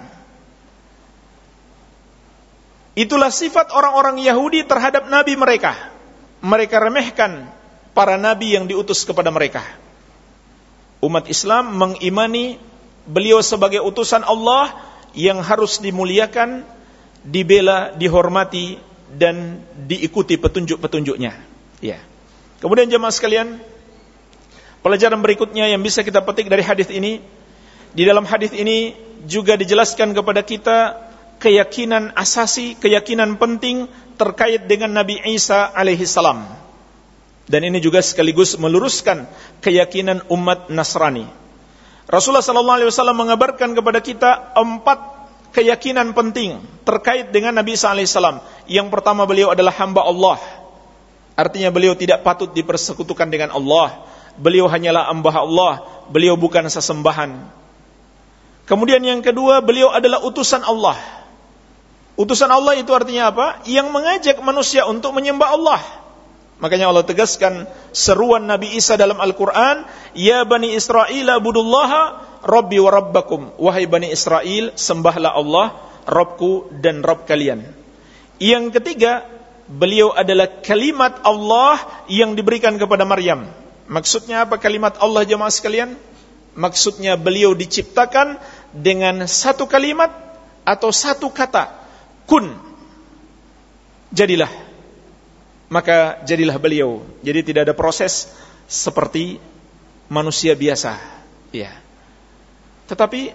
[SPEAKER 1] Itulah sifat orang-orang Yahudi terhadap nabi mereka. Mereka remehkan para nabi yang diutus kepada mereka. Umat Islam mengimani beliau sebagai utusan Allah yang harus dimuliakan, dibela, dihormati, dan diikuti petunjuk-petunjuknya. Ya. Kemudian jemaah sekalian, pelajaran berikutnya yang bisa kita petik dari hadis ini, di dalam hadis ini juga dijelaskan kepada kita keyakinan asasi, keyakinan penting terkait dengan Nabi Isa alaihi salam. Dan ini juga sekaligus meluruskan keyakinan umat Nasrani. Rasulullah sallallahu alaihi wasallam mengabarkan kepada kita empat keyakinan penting terkait dengan Nabi alaihissalam. Yang pertama beliau adalah hamba Allah. Artinya beliau tidak patut dipersekutukan dengan Allah. Beliau hanyalah hamba Allah. Beliau bukan sesembahan. Kemudian yang kedua, beliau adalah utusan Allah. Utusan Allah itu artinya apa? Yang mengajak manusia untuk menyembah Allah. Makanya Allah tegaskan seruan Nabi Isa dalam Al-Quran, Ya Bani Israel abudullaha Rabbi wa Rabbakum. Wahai Bani Israel, sembahlah Allah, Rabbku dan Rabb kalian. Yang ketiga, beliau adalah kalimat Allah yang diberikan kepada Maryam. Maksudnya apa kalimat Allah jemaah sekalian? Maksudnya beliau diciptakan dengan satu kalimat atau satu kata. Kun. Jadilah. Maka jadilah beliau. Jadi tidak ada proses seperti manusia biasa. Ya. Tetapi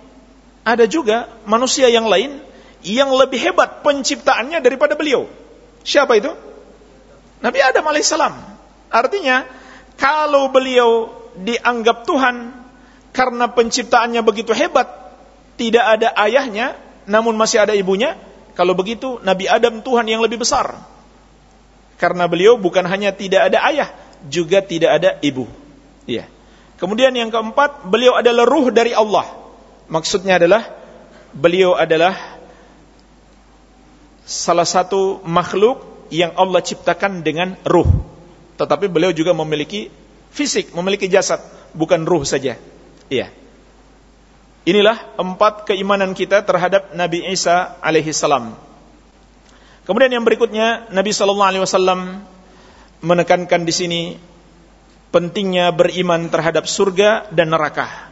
[SPEAKER 1] ada juga manusia yang lain yang lebih hebat penciptaannya daripada beliau. Siapa itu? Nabi Adam alaihissalam. Artinya, kalau beliau dianggap Tuhan karena penciptaannya begitu hebat, tidak ada ayahnya, namun masih ada ibunya, kalau begitu Nabi Adam Tuhan yang lebih besar. Karena beliau bukan hanya tidak ada ayah, juga tidak ada ibu. Iya. Kemudian yang keempat, beliau adalah ruh dari Allah. Maksudnya adalah beliau adalah salah satu makhluk yang Allah ciptakan dengan ruh. Tetapi beliau juga memiliki fisik, memiliki jasad, bukan ruh saja. Iya. Inilah empat keimanan kita terhadap Nabi Isa alaihi salam. Kemudian yang berikutnya Nabi sallallahu alaihi wasallam menekankan di sini pentingnya beriman terhadap surga dan neraka.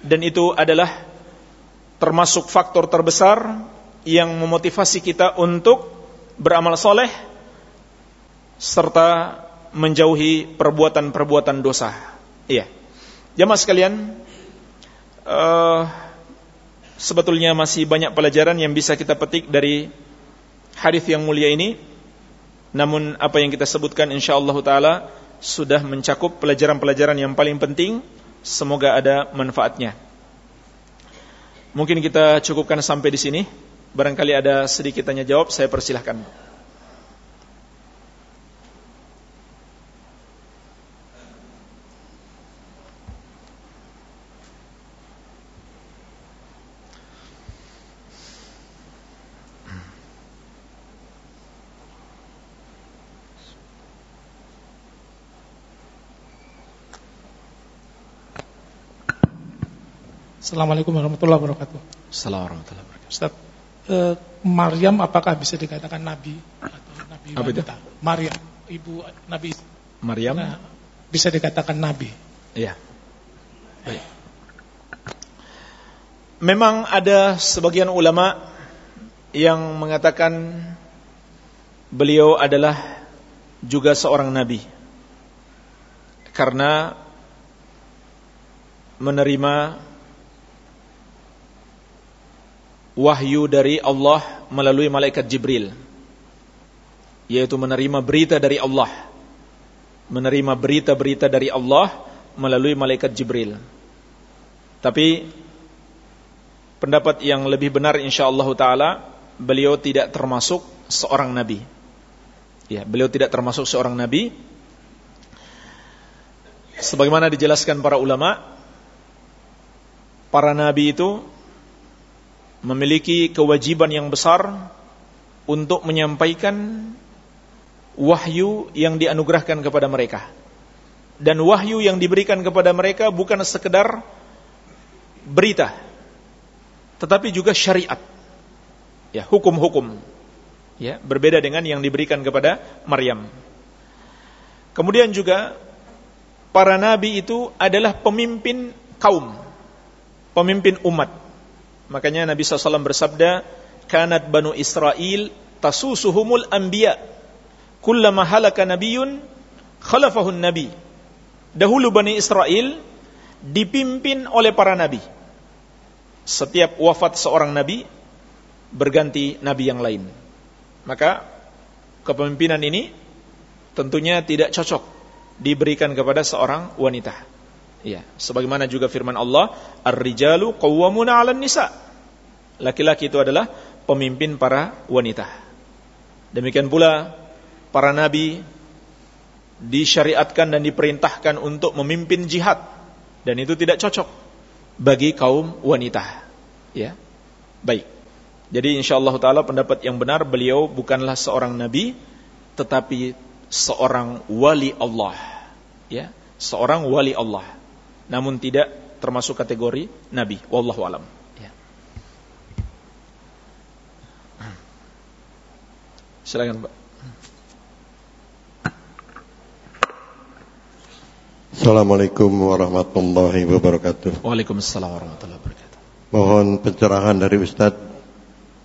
[SPEAKER 1] Dan itu adalah termasuk faktor terbesar yang memotivasi kita untuk beramal soleh serta menjauhi perbuatan-perbuatan dosa. Iya. Jamaah sekalian, uh, sebetulnya masih banyak pelajaran yang bisa kita petik dari hadis yang mulia ini. Namun apa yang kita sebutkan insyaallah taala sudah mencakup pelajaran-pelajaran yang paling penting. Semoga ada manfaatnya. Mungkin kita cukupkan sampai di sini. Barangkali ada sedikit tanya jawab, saya persilahkan.
[SPEAKER 2] Assalamualaikum warahmatullahi wabarakatuh.
[SPEAKER 1] Assalamualaikum warahmatullahi wabarakatuh.
[SPEAKER 2] Ustaz, eh, Maryam apakah bisa dikatakan nabi atau nabi
[SPEAKER 1] Apa itu?
[SPEAKER 2] Maryam, ibu Nabi
[SPEAKER 1] Maryam
[SPEAKER 2] nah, bisa dikatakan nabi.
[SPEAKER 1] Iya. Baik. Memang ada sebagian ulama yang mengatakan beliau adalah juga seorang nabi. Karena menerima wahyu dari Allah melalui malaikat Jibril. Yaitu menerima berita dari Allah. Menerima berita-berita dari Allah melalui malaikat Jibril. Tapi pendapat yang lebih benar insyaallah taala beliau tidak termasuk seorang nabi. Ya beliau tidak termasuk seorang nabi. Sebagaimana dijelaskan para ulama para nabi itu memiliki kewajiban yang besar untuk menyampaikan wahyu yang dianugerahkan kepada mereka. Dan wahyu yang diberikan kepada mereka bukan sekedar berita, tetapi juga syariat. Ya, hukum-hukum. Ya, berbeda dengan yang diberikan kepada Maryam. Kemudian juga para nabi itu adalah pemimpin kaum, pemimpin umat. Makanya Nabi SAW bersabda, Kanat Banu Israel tasusuhumul anbiya. Kullama halaka nabiyun, khalafahun nabi. Dahulu Bani Israel dipimpin oleh para nabi. Setiap wafat seorang nabi, berganti nabi yang lain. Maka, kepemimpinan ini tentunya tidak cocok diberikan kepada seorang wanita. Ya, sebagaimana juga firman Allah, "Ar-rijalu qawwamuna 'alan nisa." Laki-laki itu adalah pemimpin para wanita. Demikian pula para nabi disyariatkan dan diperintahkan untuk memimpin jihad dan itu tidak cocok bagi kaum wanita. Ya. Baik. Jadi insyaallah taala pendapat yang benar beliau bukanlah seorang nabi tetapi seorang wali Allah. Ya, seorang wali Allah namun tidak termasuk kategori nabi. Wallahu alam. Ya. silakan Pak.
[SPEAKER 3] Assalamualaikum warahmatullahi wabarakatuh.
[SPEAKER 1] Waalaikumsalam warahmatullahi wabarakatuh.
[SPEAKER 3] Mohon pencerahan dari Ustadz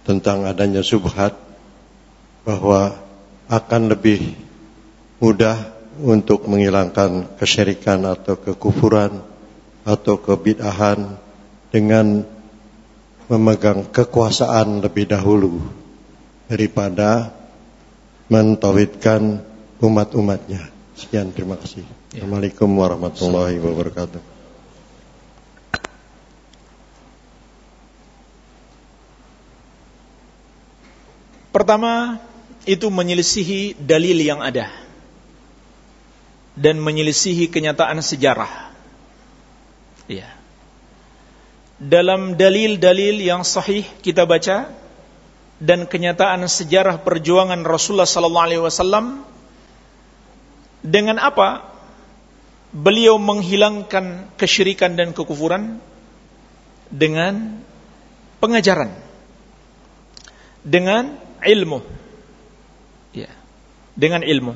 [SPEAKER 3] tentang adanya subhat bahwa akan lebih mudah untuk menghilangkan kesyirikan atau kekufuran atau kebid'ahan dengan memegang kekuasaan lebih dahulu daripada mentauhidkan umat-umatnya. Sekian terima kasih. Ya. Assalamualaikum warahmatullahi wabarakatuh.
[SPEAKER 1] Pertama, itu menyelisihi dalil yang ada dan menyelisihi kenyataan sejarah. Ya. Dalam dalil-dalil yang sahih kita baca dan kenyataan sejarah perjuangan Rasulullah sallallahu alaihi wasallam dengan apa beliau menghilangkan kesyirikan dan kekufuran? Dengan pengajaran. Dengan ilmu. Ya dengan ilmu.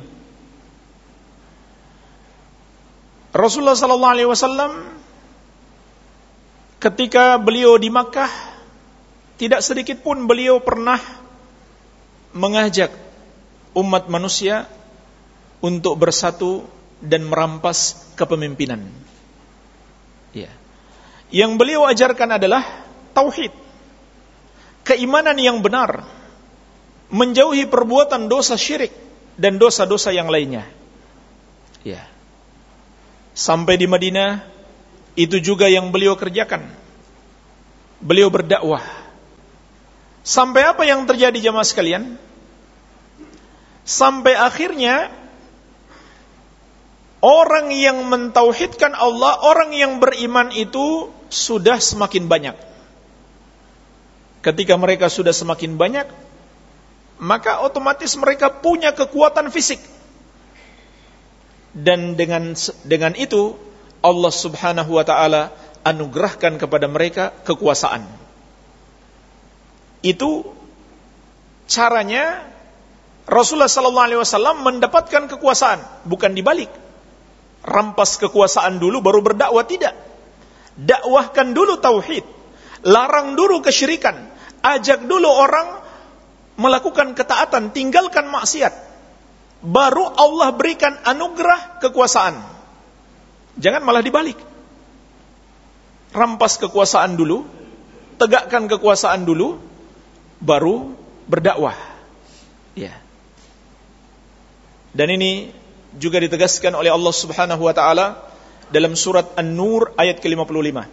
[SPEAKER 1] Rasulullah sallallahu alaihi wasallam ketika beliau di Makkah tidak sedikit pun beliau pernah mengajak umat manusia untuk bersatu dan merampas kepemimpinan. Ya. Yang beliau ajarkan adalah tauhid. Keimanan yang benar. Menjauhi perbuatan dosa syirik dan dosa-dosa yang lainnya. Ya. Sampai di Madinah itu juga yang beliau kerjakan. Beliau berdakwah. Sampai apa yang terjadi jamaah sekalian? Sampai akhirnya orang yang mentauhidkan Allah, orang yang beriman itu sudah semakin banyak. Ketika mereka sudah semakin banyak, maka otomatis mereka punya kekuatan fisik. Dan dengan dengan itu Allah Subhanahu wa taala anugerahkan kepada mereka kekuasaan. Itu caranya Rasulullah wasallam mendapatkan kekuasaan, bukan dibalik. Rampas kekuasaan dulu baru berdakwah tidak. Dakwahkan dulu tauhid. Larang dulu kesyirikan. Ajak dulu orang melakukan ketaatan, tinggalkan maksiat. Baru Allah berikan anugerah kekuasaan. Jangan malah dibalik. Rampas kekuasaan dulu, tegakkan kekuasaan dulu, baru berdakwah. Ya. Dan ini juga ditegaskan oleh Allah Subhanahu wa taala dalam surat An-Nur ayat ke-55.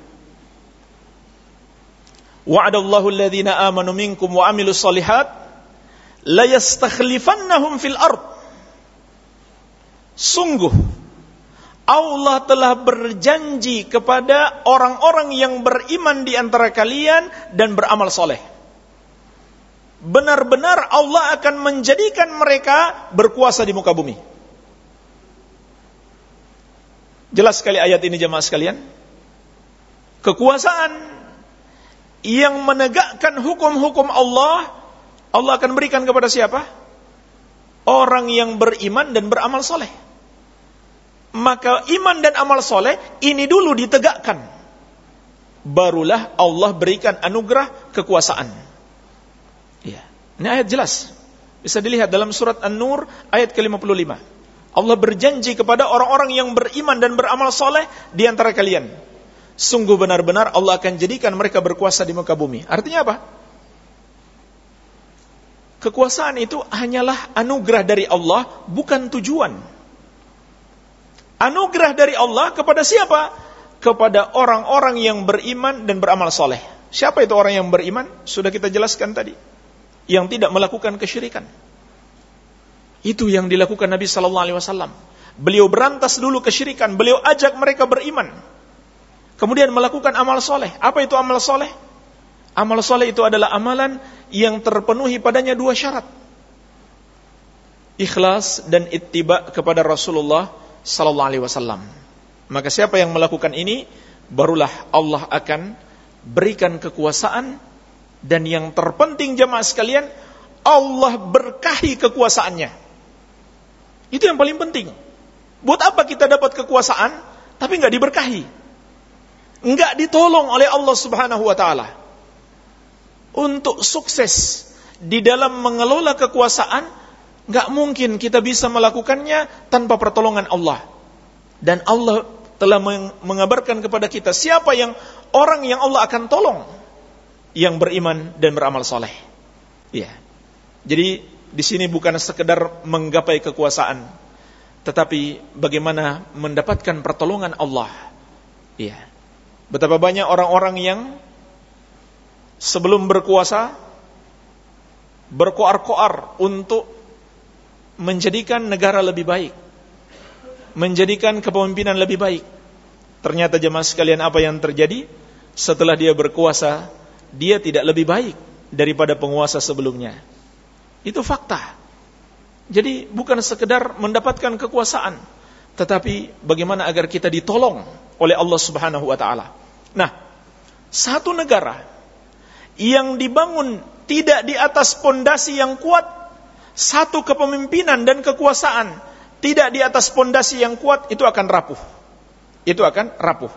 [SPEAKER 1] Wa'adallahu alladhina amanu minkum wa amilus solihat la yastakhlifannahum fil ard. Sungguh Allah telah berjanji kepada orang-orang yang beriman di antara kalian dan beramal soleh. Benar-benar Allah akan menjadikan mereka berkuasa di muka bumi. Jelas sekali ayat ini jemaah sekalian. Kekuasaan yang menegakkan hukum-hukum Allah, Allah akan berikan kepada siapa? Orang yang beriman dan beramal soleh maka iman dan amal soleh ini dulu ditegakkan. Barulah Allah berikan anugerah kekuasaan. Ya. Ini ayat jelas. Bisa dilihat dalam surat An-Nur ayat ke-55. Allah berjanji kepada orang-orang yang beriman dan beramal soleh di antara kalian. Sungguh benar-benar Allah akan jadikan mereka berkuasa di muka bumi. Artinya apa? Kekuasaan itu hanyalah anugerah dari Allah, bukan tujuan. Anugerah dari Allah kepada siapa? Kepada orang-orang yang beriman dan beramal soleh. Siapa itu orang yang beriman? Sudah kita jelaskan tadi. Yang tidak melakukan kesyirikan. Itu yang dilakukan Nabi Sallallahu Alaihi Wasallam. Beliau berantas dulu kesyirikan. Beliau ajak mereka beriman. Kemudian melakukan amal soleh. Apa itu amal soleh? Amal soleh itu adalah amalan yang terpenuhi padanya dua syarat. Ikhlas dan ittiba kepada Rasulullah sallallahu alaihi wasallam. Maka siapa yang melakukan ini barulah Allah akan berikan kekuasaan dan yang terpenting jemaah sekalian Allah berkahi kekuasaannya. Itu yang paling penting. Buat apa kita dapat kekuasaan tapi nggak diberkahi? Nggak ditolong oleh Allah Subhanahu wa taala. Untuk sukses di dalam mengelola kekuasaan Gak mungkin kita bisa melakukannya tanpa pertolongan Allah. Dan Allah telah mengabarkan kepada kita siapa yang orang yang Allah akan tolong yang beriman dan beramal soleh. Ya. Jadi di sini bukan sekedar menggapai kekuasaan, tetapi bagaimana mendapatkan pertolongan Allah. Ya. Betapa banyak orang-orang yang sebelum berkuasa berkoar-koar untuk menjadikan negara lebih baik, menjadikan kepemimpinan lebih baik. Ternyata jemaah sekalian apa yang terjadi setelah dia berkuasa, dia tidak lebih baik daripada penguasa sebelumnya. Itu fakta. Jadi bukan sekedar mendapatkan kekuasaan, tetapi bagaimana agar kita ditolong oleh Allah Subhanahu wa taala. Nah, satu negara yang dibangun tidak di atas pondasi yang kuat satu kepemimpinan dan kekuasaan tidak di atas pondasi yang kuat itu akan rapuh. Itu akan rapuh.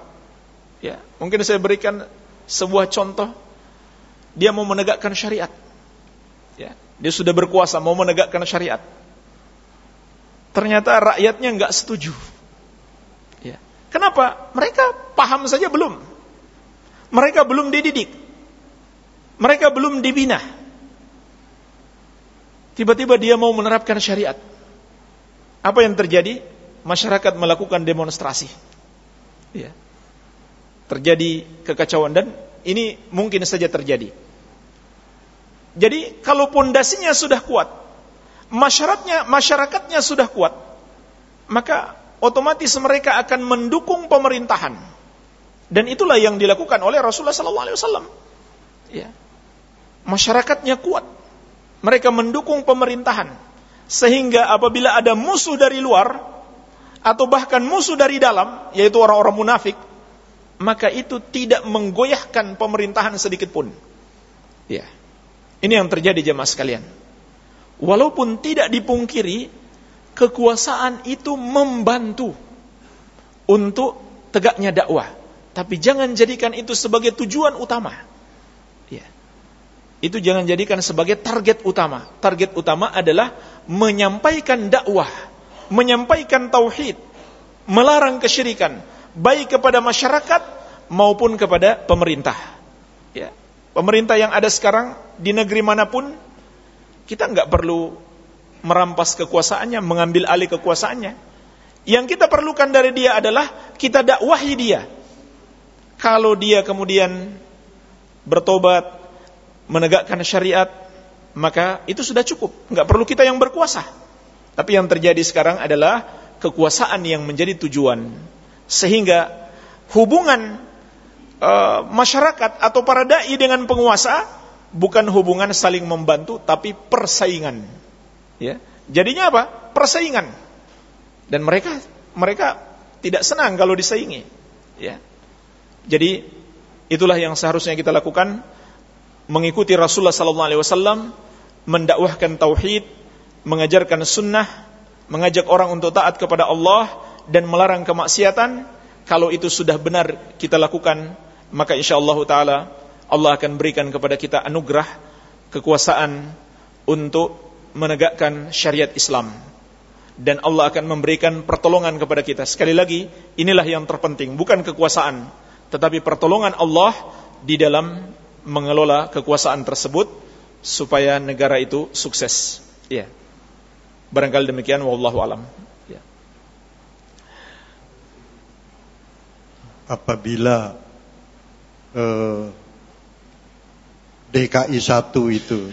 [SPEAKER 1] Ya, mungkin saya berikan sebuah contoh. Dia mau menegakkan syariat. Ya, dia sudah berkuasa mau menegakkan syariat. Ternyata rakyatnya nggak setuju. Ya. Kenapa? Mereka paham saja belum. Mereka belum dididik. Mereka belum dibina. Tiba-tiba dia mau menerapkan syariat. Apa yang terjadi? Masyarakat melakukan demonstrasi. Ya. Terjadi kekacauan dan ini mungkin saja terjadi. Jadi kalau pondasinya sudah kuat, masyarakatnya masyarakatnya sudah kuat, maka otomatis mereka akan mendukung pemerintahan. Dan itulah yang dilakukan oleh Rasulullah SAW. Ya. Masyarakatnya kuat, mereka mendukung pemerintahan. Sehingga apabila ada musuh dari luar atau bahkan musuh dari dalam yaitu orang-orang munafik maka itu tidak menggoyahkan pemerintahan sedikit pun. Ya. Ini yang terjadi jemaah sekalian. Walaupun tidak dipungkiri kekuasaan itu membantu untuk tegaknya dakwah. Tapi jangan jadikan itu sebagai tujuan utama itu jangan jadikan sebagai target utama. Target utama adalah menyampaikan dakwah, menyampaikan tauhid, melarang kesyirikan, baik kepada masyarakat maupun kepada pemerintah. Ya. Pemerintah yang ada sekarang di negeri mana pun kita nggak perlu merampas kekuasaannya, mengambil alih kekuasaannya. Yang kita perlukan dari dia adalah kita dakwahi dia. Kalau dia kemudian bertobat, menegakkan syariat, maka itu sudah cukup. Nggak perlu kita yang berkuasa. Tapi yang terjadi sekarang adalah kekuasaan yang menjadi tujuan. Sehingga hubungan uh, masyarakat atau para dai dengan penguasa bukan hubungan saling membantu tapi persaingan. Ya. Jadinya apa? Persaingan. Dan mereka mereka tidak senang kalau disaingi. Ya. Jadi itulah yang seharusnya kita lakukan mengikuti Rasulullah sallallahu alaihi wasallam mendakwahkan tauhid, mengajarkan sunnah, mengajak orang untuk taat kepada Allah dan melarang kemaksiatan. Kalau itu sudah benar kita lakukan, maka insyaallah taala Allah akan berikan kepada kita anugerah kekuasaan untuk menegakkan syariat Islam dan Allah akan memberikan pertolongan kepada kita. Sekali lagi, inilah yang terpenting, bukan kekuasaan, tetapi pertolongan Allah di dalam mengelola kekuasaan tersebut supaya negara itu sukses. Ya. Barangkali demikian wallahu alam. Ya.
[SPEAKER 3] Apabila eh, DKI 1 itu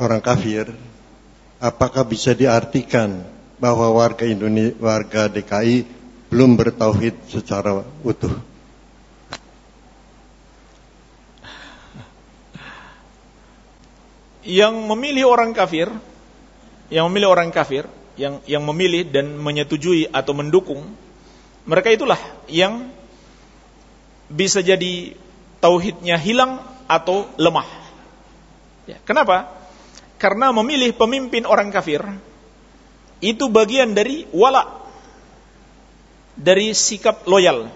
[SPEAKER 3] orang kafir, apakah bisa diartikan bahwa warga Indonesia, warga DKI belum bertauhid secara utuh?
[SPEAKER 1] Yang memilih orang kafir, yang memilih orang kafir, yang yang memilih dan menyetujui atau mendukung, mereka itulah yang bisa jadi tauhidnya hilang atau lemah. Ya, kenapa? Karena memilih pemimpin orang kafir itu bagian dari wala dari sikap loyal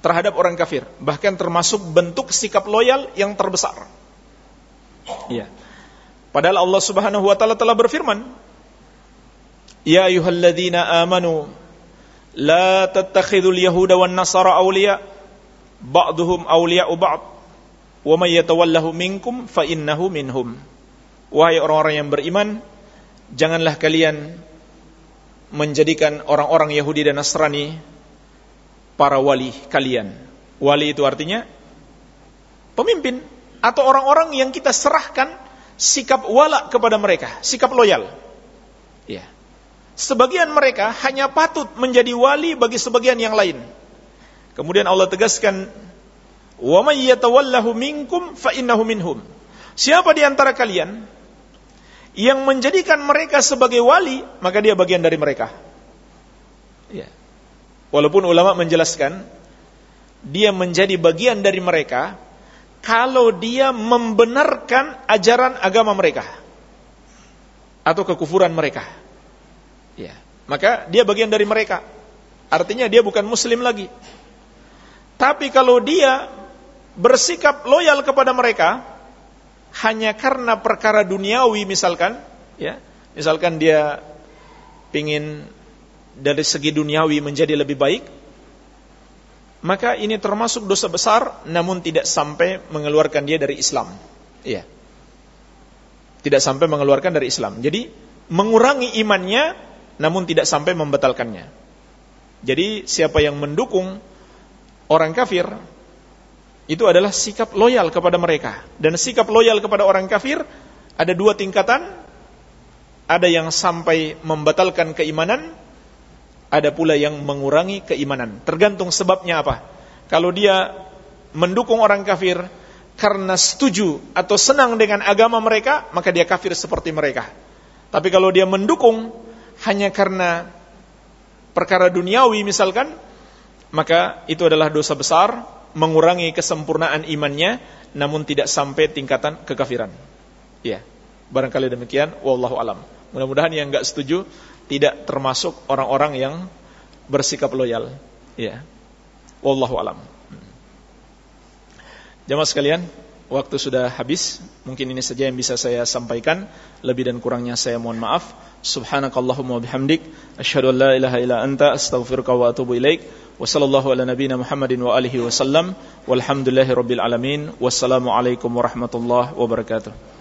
[SPEAKER 1] terhadap orang kafir, bahkan termasuk bentuk sikap loyal yang terbesar. Ya. Padahal Allah Subhanahu wa taala telah berfirman, "Ya ayyuhalladzina amanu la tattakhidul yahuda wan nasara awliya ba'duhum awliya'u ba'd wa may yatawallahu minkum fa innahu minhum." Wahai orang-orang yang beriman, janganlah kalian menjadikan orang-orang Yahudi dan Nasrani para wali kalian. Wali itu artinya pemimpin atau orang-orang yang kita serahkan sikap wala kepada mereka, sikap loyal. Ya. Sebagian mereka hanya patut menjadi wali bagi sebagian yang lain. Kemudian Allah tegaskan, "Wa may yatawallahu minkum fa innahu minhum." Siapa di antara kalian yang menjadikan mereka sebagai wali, maka dia bagian dari mereka. Ya. Walaupun ulama menjelaskan dia menjadi bagian dari mereka kalau dia membenarkan ajaran agama mereka atau kekufuran mereka. Ya, maka dia bagian dari mereka. Artinya dia bukan muslim lagi. Tapi kalau dia bersikap loyal kepada mereka hanya karena perkara duniawi misalkan, ya, misalkan dia ingin dari segi duniawi menjadi lebih baik, maka ini termasuk dosa besar namun tidak sampai mengeluarkan dia dari Islam. Iya. Tidak sampai mengeluarkan dari Islam. Jadi mengurangi imannya namun tidak sampai membatalkannya. Jadi siapa yang mendukung orang kafir itu adalah sikap loyal kepada mereka dan sikap loyal kepada orang kafir ada dua tingkatan. Ada yang sampai membatalkan keimanan, ada pula yang mengurangi keimanan. Tergantung sebabnya apa. Kalau dia mendukung orang kafir karena setuju atau senang dengan agama mereka, maka dia kafir seperti mereka. Tapi kalau dia mendukung hanya karena perkara duniawi misalkan, maka itu adalah dosa besar, mengurangi kesempurnaan imannya, namun tidak sampai tingkatan kekafiran. Ya, barangkali demikian. Wallahu alam. Mudah-mudahan yang enggak setuju tidak termasuk orang-orang yang bersikap loyal. Ya. Wallahu alam. Jamaah sekalian, waktu sudah habis. Mungkin ini saja yang bisa saya sampaikan. Lebih dan kurangnya saya mohon maaf. Subhanakallahumma bihamdik. Asyhadu an la ilaha illa anta astaghfiruka wa atubu ilaik. Wa ala nabiyyina Muhammadin wa alihi wasallam. Walhamdulillahi rabbil alamin. Wassalamualaikum warahmatullahi wabarakatuh.